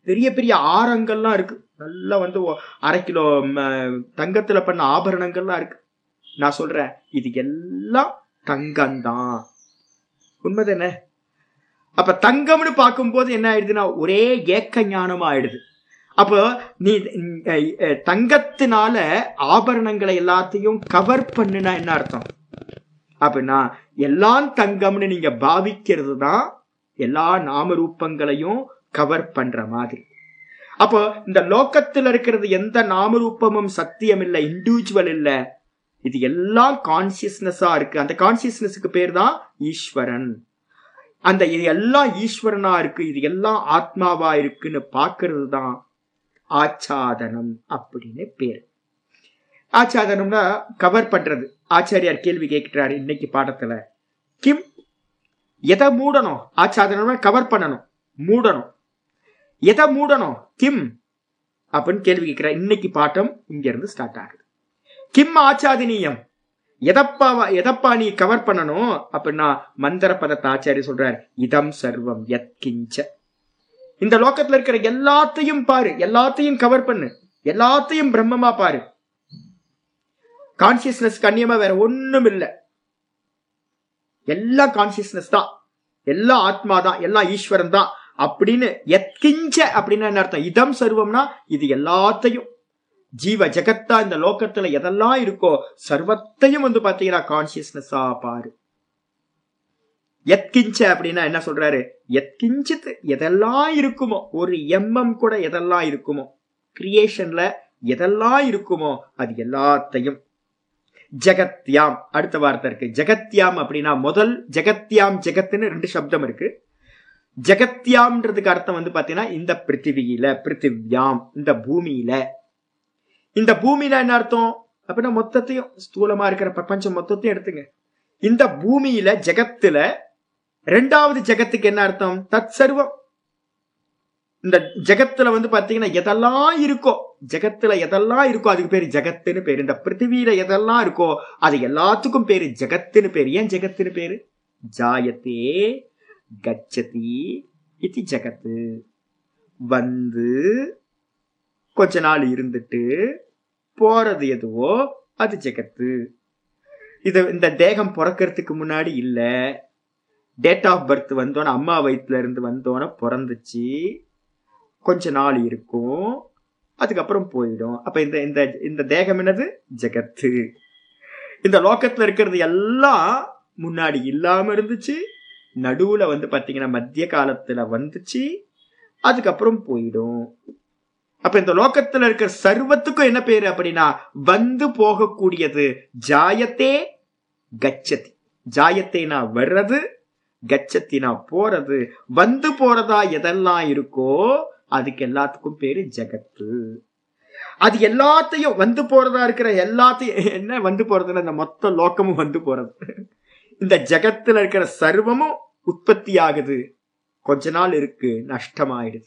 பெரிய பெரிய ஆரங்கள்லாம் இருக்கு. நல்லா வந்து அரை கிலோ தங்கத்துல பண்ண ஆபரணங்கள்லாம் இருக்கு. நான் சொல்றேன் இது எல்லாம் தங்கம்தான். உண்மைதானே? அப்ப தங்கம்னு பார்க்கும்போது என்ன ஆயிடுதுன்னா ஒரே ஏக்க ஞானமா ஆயிடுது. அப்போ நீ தங்கத்தினால ஆபரணங்களை எல்லாத்தையும் கவர் பண்ணுனா என்ன அர்த்தம்? அப்படின்னா எல்லாம் தங்கம்னு நீங்க பாவிக்கிறது தான் எல்லா நாம ரூபங்களையும் கவர் பண்ற மாதிரி. அப்போ இந்த லோக்கத்தில் இருக்கிறது எந்த நாமரூபமும் சத்தியம் இல்லை இண்டிவிஜுவல் இல்லை. இது எல்லாம் கான்சியஸ்னஸா இருக்கு. அந்த கான்சியஸ்னஸுக்கு பேர் தான் ஈஸ்வரன். அந்த இது எல்லாம் ஈஸ்வரனா இருக்கு. இது எல்லாம் ஆத்மாவா இருக்குன்னு பாக்குறது தான் ஆச்சாதனம் அப்படின்னு பேர். ஆச்சாதனம்னா கவர் பண்றது. ஆச்சாரியார் கேள்வி கேட்கிறாரு இன்னைக்கு பாடத்துல. கிம் எதை மூடணும்? ஆச்சாதனம்னா கவர் பண்ணணும் மூடணும். எதை மூடணும்? கிம் அப்படின்னு கேள்வி கேட்கிறார் இன்னைக்கு பாட்டம் இங்க இருந்து ஸ்டார்ட் ஆகுது. கிம் ஆச்சாதினியம். எதப்பா எதப்பா நீ கவர் பண்ணணும்? அப்படின்னா மந்திர பதத்தை ஆச்சாரிய சொல்றார் இதம் சர்வம் எத்கிஞ்ச இந்த லோக்கத்துல இருக்கிற எல்லாத்தையும் பாரு. எல்லாத்தையும் கவர் பண்ணு. எல்லாத்தையும் பிரம்மமா பாரு. கான்சியஸ்னஸ் கண்ணியமா வேற ஒண்ணும் இல்ல. எல்லாம் கான்சியஸ்னஸ் தான். எல்லாம் ஆத்மா தான். எல்லாம் ஈஸ்வரன் தான். அப்படின்னு எத்கிஞ்ச அப்படின்னு என்ன அர்த்தம்? இதம் சர்வம்னா இது எல்லாத்தையும். ஜீவ ஜெகத்தா இந்த லோக்கத்துல எதெல்லாம் இருக்கோ சர்வத்தையும் வந்து பாத்தீங்கன்னா கான்சியஸ்னஸா பாரு. எத்கிஞ்ச அப்படின்னா என்ன சொல்றாரு? எத்கிஞ்சித் எதெல்லாம் இருக்குமோ ஒரு எம்எம் கூட எதெல்லாம் இருக்குமோ கிரியேஷன்ல எதெல்லாம் இருக்குமோ அது எல்லாத்தையும் ஜெகத்யாம் அடுத்த வார்த்தை இருக்கு. ஜெகத்யாம் அப்படின்னா முதல் ஜெகத்யாம் ஜெகத்னு ரெண்டு சப்தம் இருக்கு. ஜெகத்யாம்ன்றதுக்கு அர்த்தம் வந்து பாத்தீங்கன்னா இந்த பிருத்திவியில பிருத்திவியாம் இந்த பூமியில. இந்த பூமியில என்ன அர்த்தம்? அப்படின்னா மொத்தத்தையும் ஸ்தூலமா இருக்கிற பிரபஞ்சம் மொத்தத்தையும் எடுத்துங்க. இந்த பூமியில ஜெகத்துல ரெண்டாவது ஜெகத்துக்கு என்ன அர்த்தம்? தத் சர்வம் இந்த ஜெகத்துல வந்து பாத்தீங்கன்னா எதெல்லாம் இருக்கோ ஜெகத்துல எதெல்லாம் இருக்கோ அதுக்கு பேரு ஜெகத்துன்னு பேரு. இந்த பிருத்திவியில எதெல்லாம் இருக்கோ அது எல்லாத்துக்கும் பேரு ஜெகத்துன்னு பேரு. ஏன் ஜெகத்துன்னு பேரு? ஜாயத்தே கச்சதி இது ஜெகத்து. வந்து கொஞ்ச நாள் இருந்துட்டு போறது எதுவோ அது ஜெகத்து. இது இந்த தேகம் பிறக்கிறதுக்கு முன்னாடி இல்லை. டேட் ஆஃப் பர்த் வந்தோன்னே அம்மா வயிற்றுல இருந்து வந்தோன்னே பிறந்துச்சு. கொஞ்ச நாள் இருக்கும். அதுக்கப்புறம் போயிடும். அப்ப இந்த இந்த இந்த தேகம் என்னது? ஜெகத்து. இந்த லோக்கத்துல இருக்கிறது எல்லாம் முன்னாடி இல்லாம இருந்துச்சு. நடுவுல வந்து பாத்தீங்கன்னா மத்திய காலத்துல வந்துச்சு. அதுக்கப்புறம் போயிடும். அப்ப இந்த லோக்கத்துல இருக்கிற சர்வத்துக்கும் என்ன பேரு அப்படின்னா வந்து போகக்கூடியது ஜாயத்தே கச்சதி. ஜாயத்தேனா வர்றது கச்சத்தினா போறது வந்து போறதா எதெல்லாம் இருக்கோ அதுக்கு எல்லாத்துக்கும் பேரு ஜெகத்து. அது எல்லாத்தையும் வந்து போறதா இருக்கிற எல்லாத்தையும் என்ன வந்து போறதுல இந்த மொத்த லோக்கமும் வந்து போறது. இந்த ஜெகத்துல இருக்கிற சர்வமும் உற்பத்தி ஆகுது. கொஞ்ச நாள் இருக்கு நஷ்டமாயிடுது.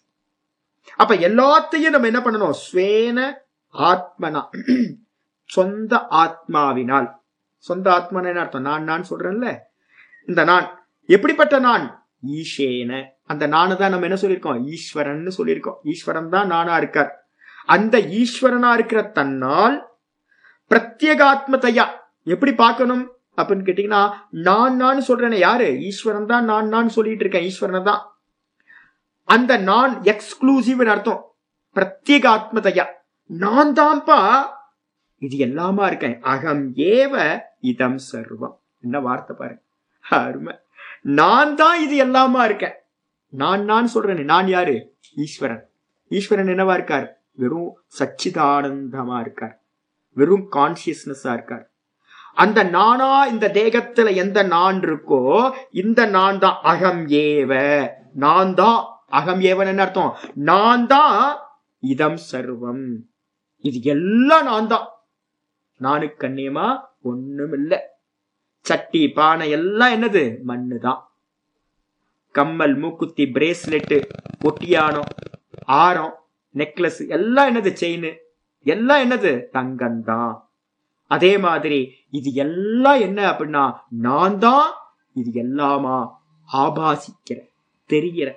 அப்ப எல்லாத்தையும் நம்ம என்ன பண்ணணும்? ஸ்வேன ஆத்மனா சொந்த ஆத்மாவினால். சொந்த ஆத்மனா என்ன அர்த்தம்? நான் நான் சொல்றேன்ல. இந்த நான் எப்படிப்பட்ட நான்? ஈஷேன. அந்த நானு தான் நம்ம என்ன சொல்லியிருக்கோம்? ஈஸ்வரன் சொல்லியிருக்கோம். ஈஸ்வரன் தான் நானா இருக்கார். அந்த ஈஸ்வரனா இருக்கிற தன்னால் பிரத்யேகாத்மதையா எப்படி பார்க்கணும்? அப்படின்னு கேட்டீங்கன்னா நான் நான் சொல்றேனே யாரு? ஈஸ்வரன் தான் நான் நான் சொல்லிட்டு இருக்கேன். ஈஸ்வரன் தான் அந்த நான் எக்ஸ்க்ளூசிவ் அர்த்தம். பிரத்யேகாத்மதையா நான் தான்ப்பா இது எல்லாமா இருக்கேன். அகம் ஏவ இதம் சர்வம். என்ன வார்த்தை பாருங்க. அருமை. நான் தான் இது எல்லாமா இருக்கேன். நான் நான் சொல்றேன் நான் யாரு? ஈஸ்வரன். ஈஸ்வரன் என்னவா இருக்கார்? வெறும் சச்சிதானந்தமா இருக்கார். வெறும் கான்சியஸ்னஸா இருக்கார். அந்த நானா இந்த தேகத்துல எந்த நான் இருக்கோ இந்த நான் தான் அகம் ஏவ. நான் தான் அகம் ஏவன் என்ன அர்த்தம்? நான் தான் இதம் சர்வம். இது எல்லாம் நான் தான் நானுக்கு கண்ணியமா ஒண்ணும் இல்லை சட்டி பானை எல்லாம் என்னது? மண்ணு தான் கம்மல் மூக்குத்தி பிரேஸ்லெட்டு ஒட்டியானம் ஆரம் நெக்லஸ் எல்லாம் என்னது? செயின் எல்லாம் என்னது? தங்கம் தான் அதே மாதிரி இது எல்லாம் என்ன அப்படின்னா நான் தான் இது எல்லாமா? ஆபாசிக்கிற தெரியற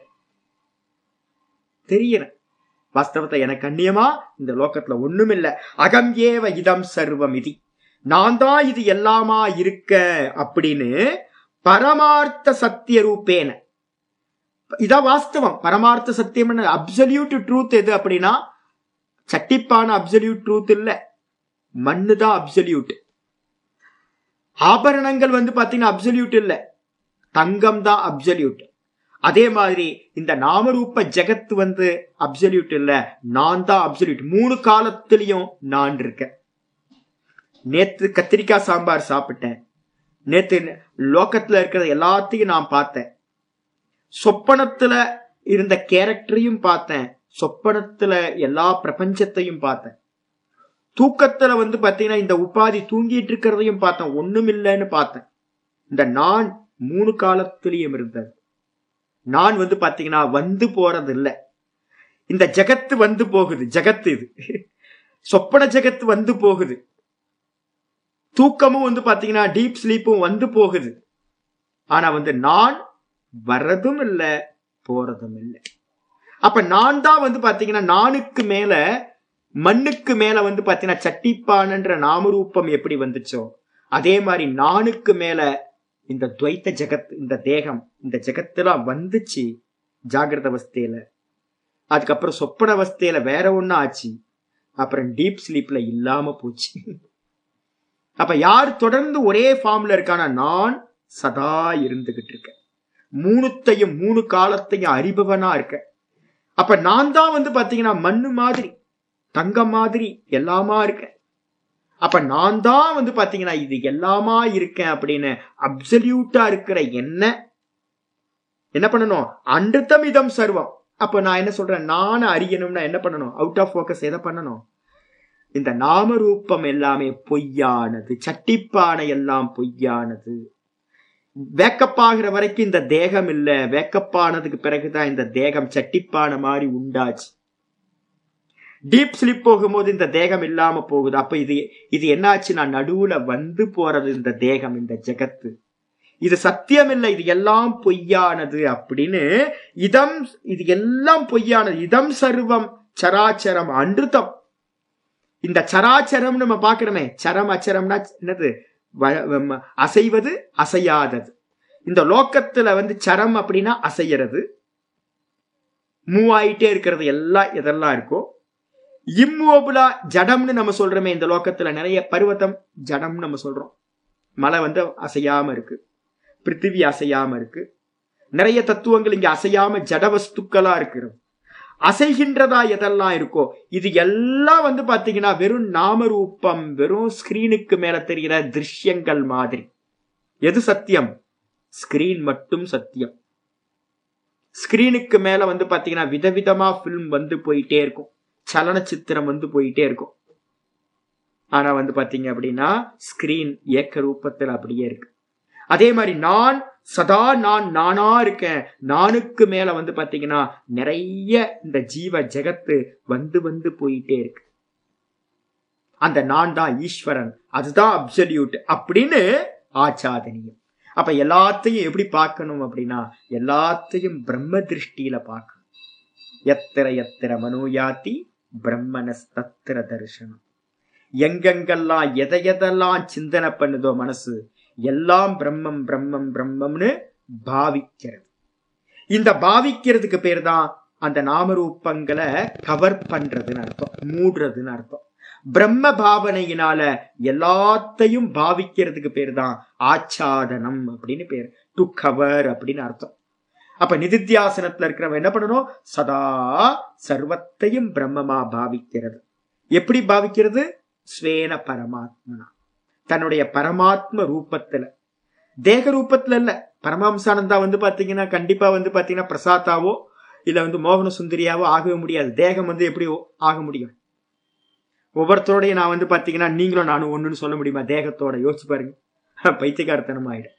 தெரியற வாஸ்தவத்தை எனக்கு அந்நியமா? இந்த லோக்கத்துல ஒண்ணுமில்ல. அகம் ஏவ இதம் சர்வம் இது. நான் தான் இது எல்லாமா இருக்க அப்படின்னு பரமார்த்த சத்திய ரூபேன. இதான் வாஸ்தவம். பரமார்த்த சத்தியம் அப்சல்யூட் ட்ரூத் எது அப்படின்னா சட்டிப்பான அப்சல்யூட் ட்ரூத் இல்ல. மண்ணு தான் அப்சல்யூட் ஆபரணங்கள் வந்து பாத்தீங்கன்னா அப்சல்யூட் இல்ல. தங்கம் தான் அப்சல்யூட் அதே மாதிரி இந்த நாமரூப ஜெகத் வந்து அப்சல்யூட் இல்ல. நான் தான் அப்சல்யூட் மூணு காலத்திலையும் நான் இருக்கேன். நேத்து கத்திரிக்காய் சாம்பார் சாப்பிட்டேன். நேத்து லோக்கத்துல இருக்கிற எல்லாத்தையும் நான் பார்த்தேன். சொப்பனத்துல இருந்த கேரக்டரையும் பார்த்தேன். சொப்பனத்துல எல்லா பிரபஞ்சத்தையும் பார்த்தேன். தூக்கத்துல வந்து பாத்தீங்கன்னா இந்த உபாதி தூங்கிட்டு இருக்கிறதையும் பார்த்தேன். ஒண்ணுமில்லைன்னு பார்த்தேன். இந்த நான் மூணு காலத்திலையும் இருந்தது. நான் வந்து பாத்தீங்கன்னா வந்து போறது இல்லை இந்த ஜெகத்து வந்து போகுது. ஜெகத்து இது. சொப்பன ஜெகத்து வந்து போகுது. தூக்கமும் வந்து பாத்தீங்கன்னா டீப் ஸ்லீப்பும் வந்து போகுது. ஆனா வந்து நான் வர்றதும் இல்லை போறதும் இல்லை. அப்ப நான் தான் வந்து பாத்தீங்கன்னா நானுக்கு மேல மண்ணுக்கு மேல வந்து பாத்தீங்கன்னா சட்டிப்பானன்ற நாமரூபம் எப்படி வந்துச்சோ அதே மாதிரி நானுக்கு மேல இந்த துவைத்த ஜெகத் இந்த தேகம் இந்த ஜெகத்தெல்லாம் வந்துச்சு ஜாகிரத அவஸ்தையில. அதுக்கப்புறம் சொப்பன அவஸ்தையில வேற ஒன்னும் ஆச்சு. அப்புறம் டீப் ஸ்லீப்ல இல்லாம போச்சு. அப்ப யார் தொடர்ந்து ஒரே ஃபார்ம்ல இருக்கானா நான் சதா இருந்துகிட்டு இருக்கேன். மூணுத்தையும் மூணு காலத்தையும் அறிபவனா இருக்கேன். அப்ப நான் தான் வந்து பாத்தீங்கன்னா மண்ணு மாதிரி தங்கம் மாதிரி எல்லாமா இருக்கேன். அப்ப நான் தான் வந்து பாத்தீங்கன்னா இது எல்லாமா இருக்கேன் அப்படின்னு அப்சல்யூட்டா இருக்கிற என்ன? என்ன பண்ணணும்? அன்றுத்தம் இதம் சர்வம். அப்ப நான் என்ன சொல்றேன்? நான் அறியணும்னா என்ன பண்ணணும்? அவுட் ஆஃப் ஃபோக்கஸ் எதை பண்ணணும்? இந்த நாமரூபம் எல்லாமே பொய்யானது சட்டிப்பானை எல்லாம் பொய்யானது. வேக்கப்பாகிற வரைக்கும் இந்த தேகம் இல்ல. வேக்கப்பானதுக்கு பிறகுதான் இந்த தேகம் சட்டிப்பான மாதிரி உண்டாச்சு. டீப் ஸ்லிப் போகும்போது இந்த தேகம் இல்லாம போகுது. அப்ப இது இது என்னாச்சு நான் நடுவுல வந்து போறது இந்த தேகம் இந்த ஜெகத்து. இது சத்தியம் இல்லை இது எல்லாம் பொய்யானது அப்படின்னு இதம் இது எல்லாம் பொய்யானது. இதம் சர்வம் சராச்சரம் அன்றுதம். இந்த சராச்சரம் நம்ம பாக்குறோமே சரம் அச்சரம்னா என்னது? வ- அசைவது அசையாதது. இந்த லோக்கத்துல வந்து சரம் அப்படின்னா அசையறது. மூவ் ஆயிட்டே இருக்கிறது எல்லாம் இதெல்லாம் இருக்கோ. இம்மூவபுலா ஜடம்னு நம்ம சொல்றோமே இந்த லோக்கத்துல நிறைய பருவத்தம் ஜடம்னு நம்ம சொல்றோம். மலை வந்து அசையாம இருக்கு. பிருத்திவி அசையாம இருக்கு. நிறைய தத்துவங்கள் இங்க அசையாம ஜட வஸ்துக்களா இருக்கிறது. அசைகின்றதா எதெல்லாம் இருக்கோ இது எல்லாம் வந்து பாத்தீங்கன்னா வெறும் நாமரூபம் வெறும் ஸ்கிரீனுக்கு மேல தெரிகிற திருஷ்யங்கள் மாதிரி. எது சத்தியம்? ஸ்கிரீன் மட்டும் சத்தியம். ஸ்கிரீனுக்கு மேல வந்து பாத்தீங்கன்னா விதவிதமா ஃபில்ம் வந்து போயிட்டே இருக்கும். சலனச்சித்திரம் வந்து போயிட்டே இருக்கும். ஆனா வந்து பாத்தீங்க அப்படின்னா ஸ்கிரீன் ஏக்க ரூபத்தில் அப்படியே இருக்கு. அதே மாதிரி நான் சதா நான் நானா இருக்கேன். நானுக்கு மேல வந்து பாத்தீங்கன்னா நிறைய இந்த ஜீவ ஜெகத்து வந்து வந்து போயிட்டே இருக்கு. அந்த நான் தான் ஈஸ்வரன். அதுதான் அப்சல்யூட் அப்படின்னு ஆச்சாதனியம். அப்ப எல்லாத்தையும் எப்படி பார்க்கணும் அப்படின்னா எல்லாத்தையும் பிரம்ம திருஷ்டியில பார்க்கணும். எத்திர எத்திர மனோயாத்தி பிரம்மனஸ்தத்திர தரிசனம். எங்கெங்கெல்லாம் எதை எதெல்லாம் சிந்தனை பண்ணுதோ மனசு எல்லாம் பிரம்மம் பிரம்மம் பிரம்மம்னு பாவிக்கிறது. இந்த பாவிக்கிறதுக்கு பேர் தான் அந்த நாமரூபங்களை கவர் பண்றதுன்னு அர்த்தம் மூடுறதுன்னு அர்த்தம். பிரம்ம பாவனையினால எல்லாத்தையும் பாவிக்கிறதுக்கு பேர் தான் ஆச்சாதனம் அப்படின்னு பேர் டு கவர் அப்படின்னு அர்த்தம். அப்ப நிதித்தியாசனத்துல இருக்கிறவன் என்ன பண்ணணும்? சதா சர்வத்தையும் பிரம்மமா பாவிக்கிறது. எப்படி பாவிக்கிறது? ஸ்வேன பரமாத்மனா. தன்னுடைய பரமாத்ம ரூபத்துல. தேக ரூபத்துல இல்ல. பரமாம்சானந்தா வந்து பாத்தீங்கன்னா கண்டிப்பா வந்து பாத்தீங்கன்னா பிரசாத்தாவோ இல்ல வந்து மோகன சுந்தரியாவோ ஆகவே முடியாது. தேகம் வந்து எப்படி ஆக முடியும்? ஒவ்வொருத்தரோடைய நான் வந்து பாத்தீங்கன்னா நீங்களும் நானும் ஒண்ணுன்னு சொல்ல முடியுமா? தேகத்தோட. யோசிச்சு பாருங்க. பைத்தியக்காரத்தனம் ஆயிடும்.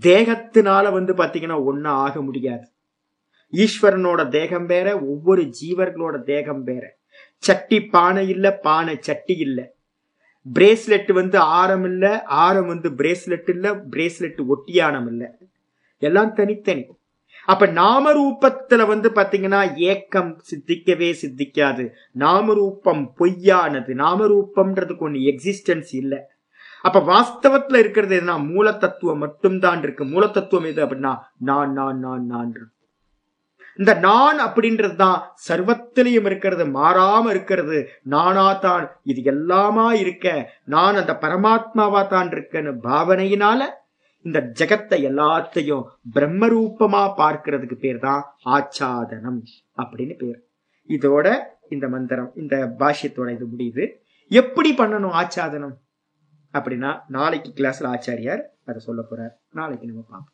தேகத்தினால வந்து பாத்தீங்கன்னா ஒன்னா ஆக முடியாது. ஈஸ்வரனோட தேகம் வேற ஒவ்வொரு ஜீவர்களோட தேகம் வேற. சட்டி பானை இல்ல பானை சட்டி இல்லை. பிரேஸ்லெட் வந்து ஆரம் இல்லை ஆரம் வந்து பிரேஸ்லெட் இல்லை பிரேஸ்லெட் ஒட்டியானம் இல்லை. எல்லாம் தனித்தனி. அப்ப நாமரூபத்துல வந்து பாத்தீங்கன்னா ஏக்கம் சித்திக்கவே சித்திக்காது. நாமரூபம் பொய்யானது. நாமரூபம்ன்றதுக்கு ஒன்று எக்ஸிஸ்டன்ஸ் இல்லை. அப்ப வாஸ்தவத்துல இருக்கிறது எதுனா மூல தத்துவம் மட்டும்தான் இருக்கு. மூல தத்துவம் எது அப்படின்னா நான் நான் நான் நான் இருக்கு. இந்த நான் அப்படின்றது தான் சர்வத்திலையும் இருக்கிறது மாறாம இருக்கிறது. நானா தான். இது எல்லாமா இருக்க. நான் அந்த பரமாத்மாவா தான் இருக்கேன்னு பாவனையினால இந்த ஜெகத்தை எல்லாத்தையும் பிரம்மரூபமா பார்க்கிறதுக்கு பேர் தான் ஆச்சாதனம் அப்படின்னு பேர். இதோட இந்த மந்திரம் இந்த பாஷ்யத்தோட இது முடியுது. எப்படி பண்ணணும் ஆச்சாதனம்? அப்படின்னா நாளைக்கு கிளாஸ்ல ஆச்சாரியார் அதை சொல்ல போறார். நாளைக்கு நம்ம பார்ப்போம்.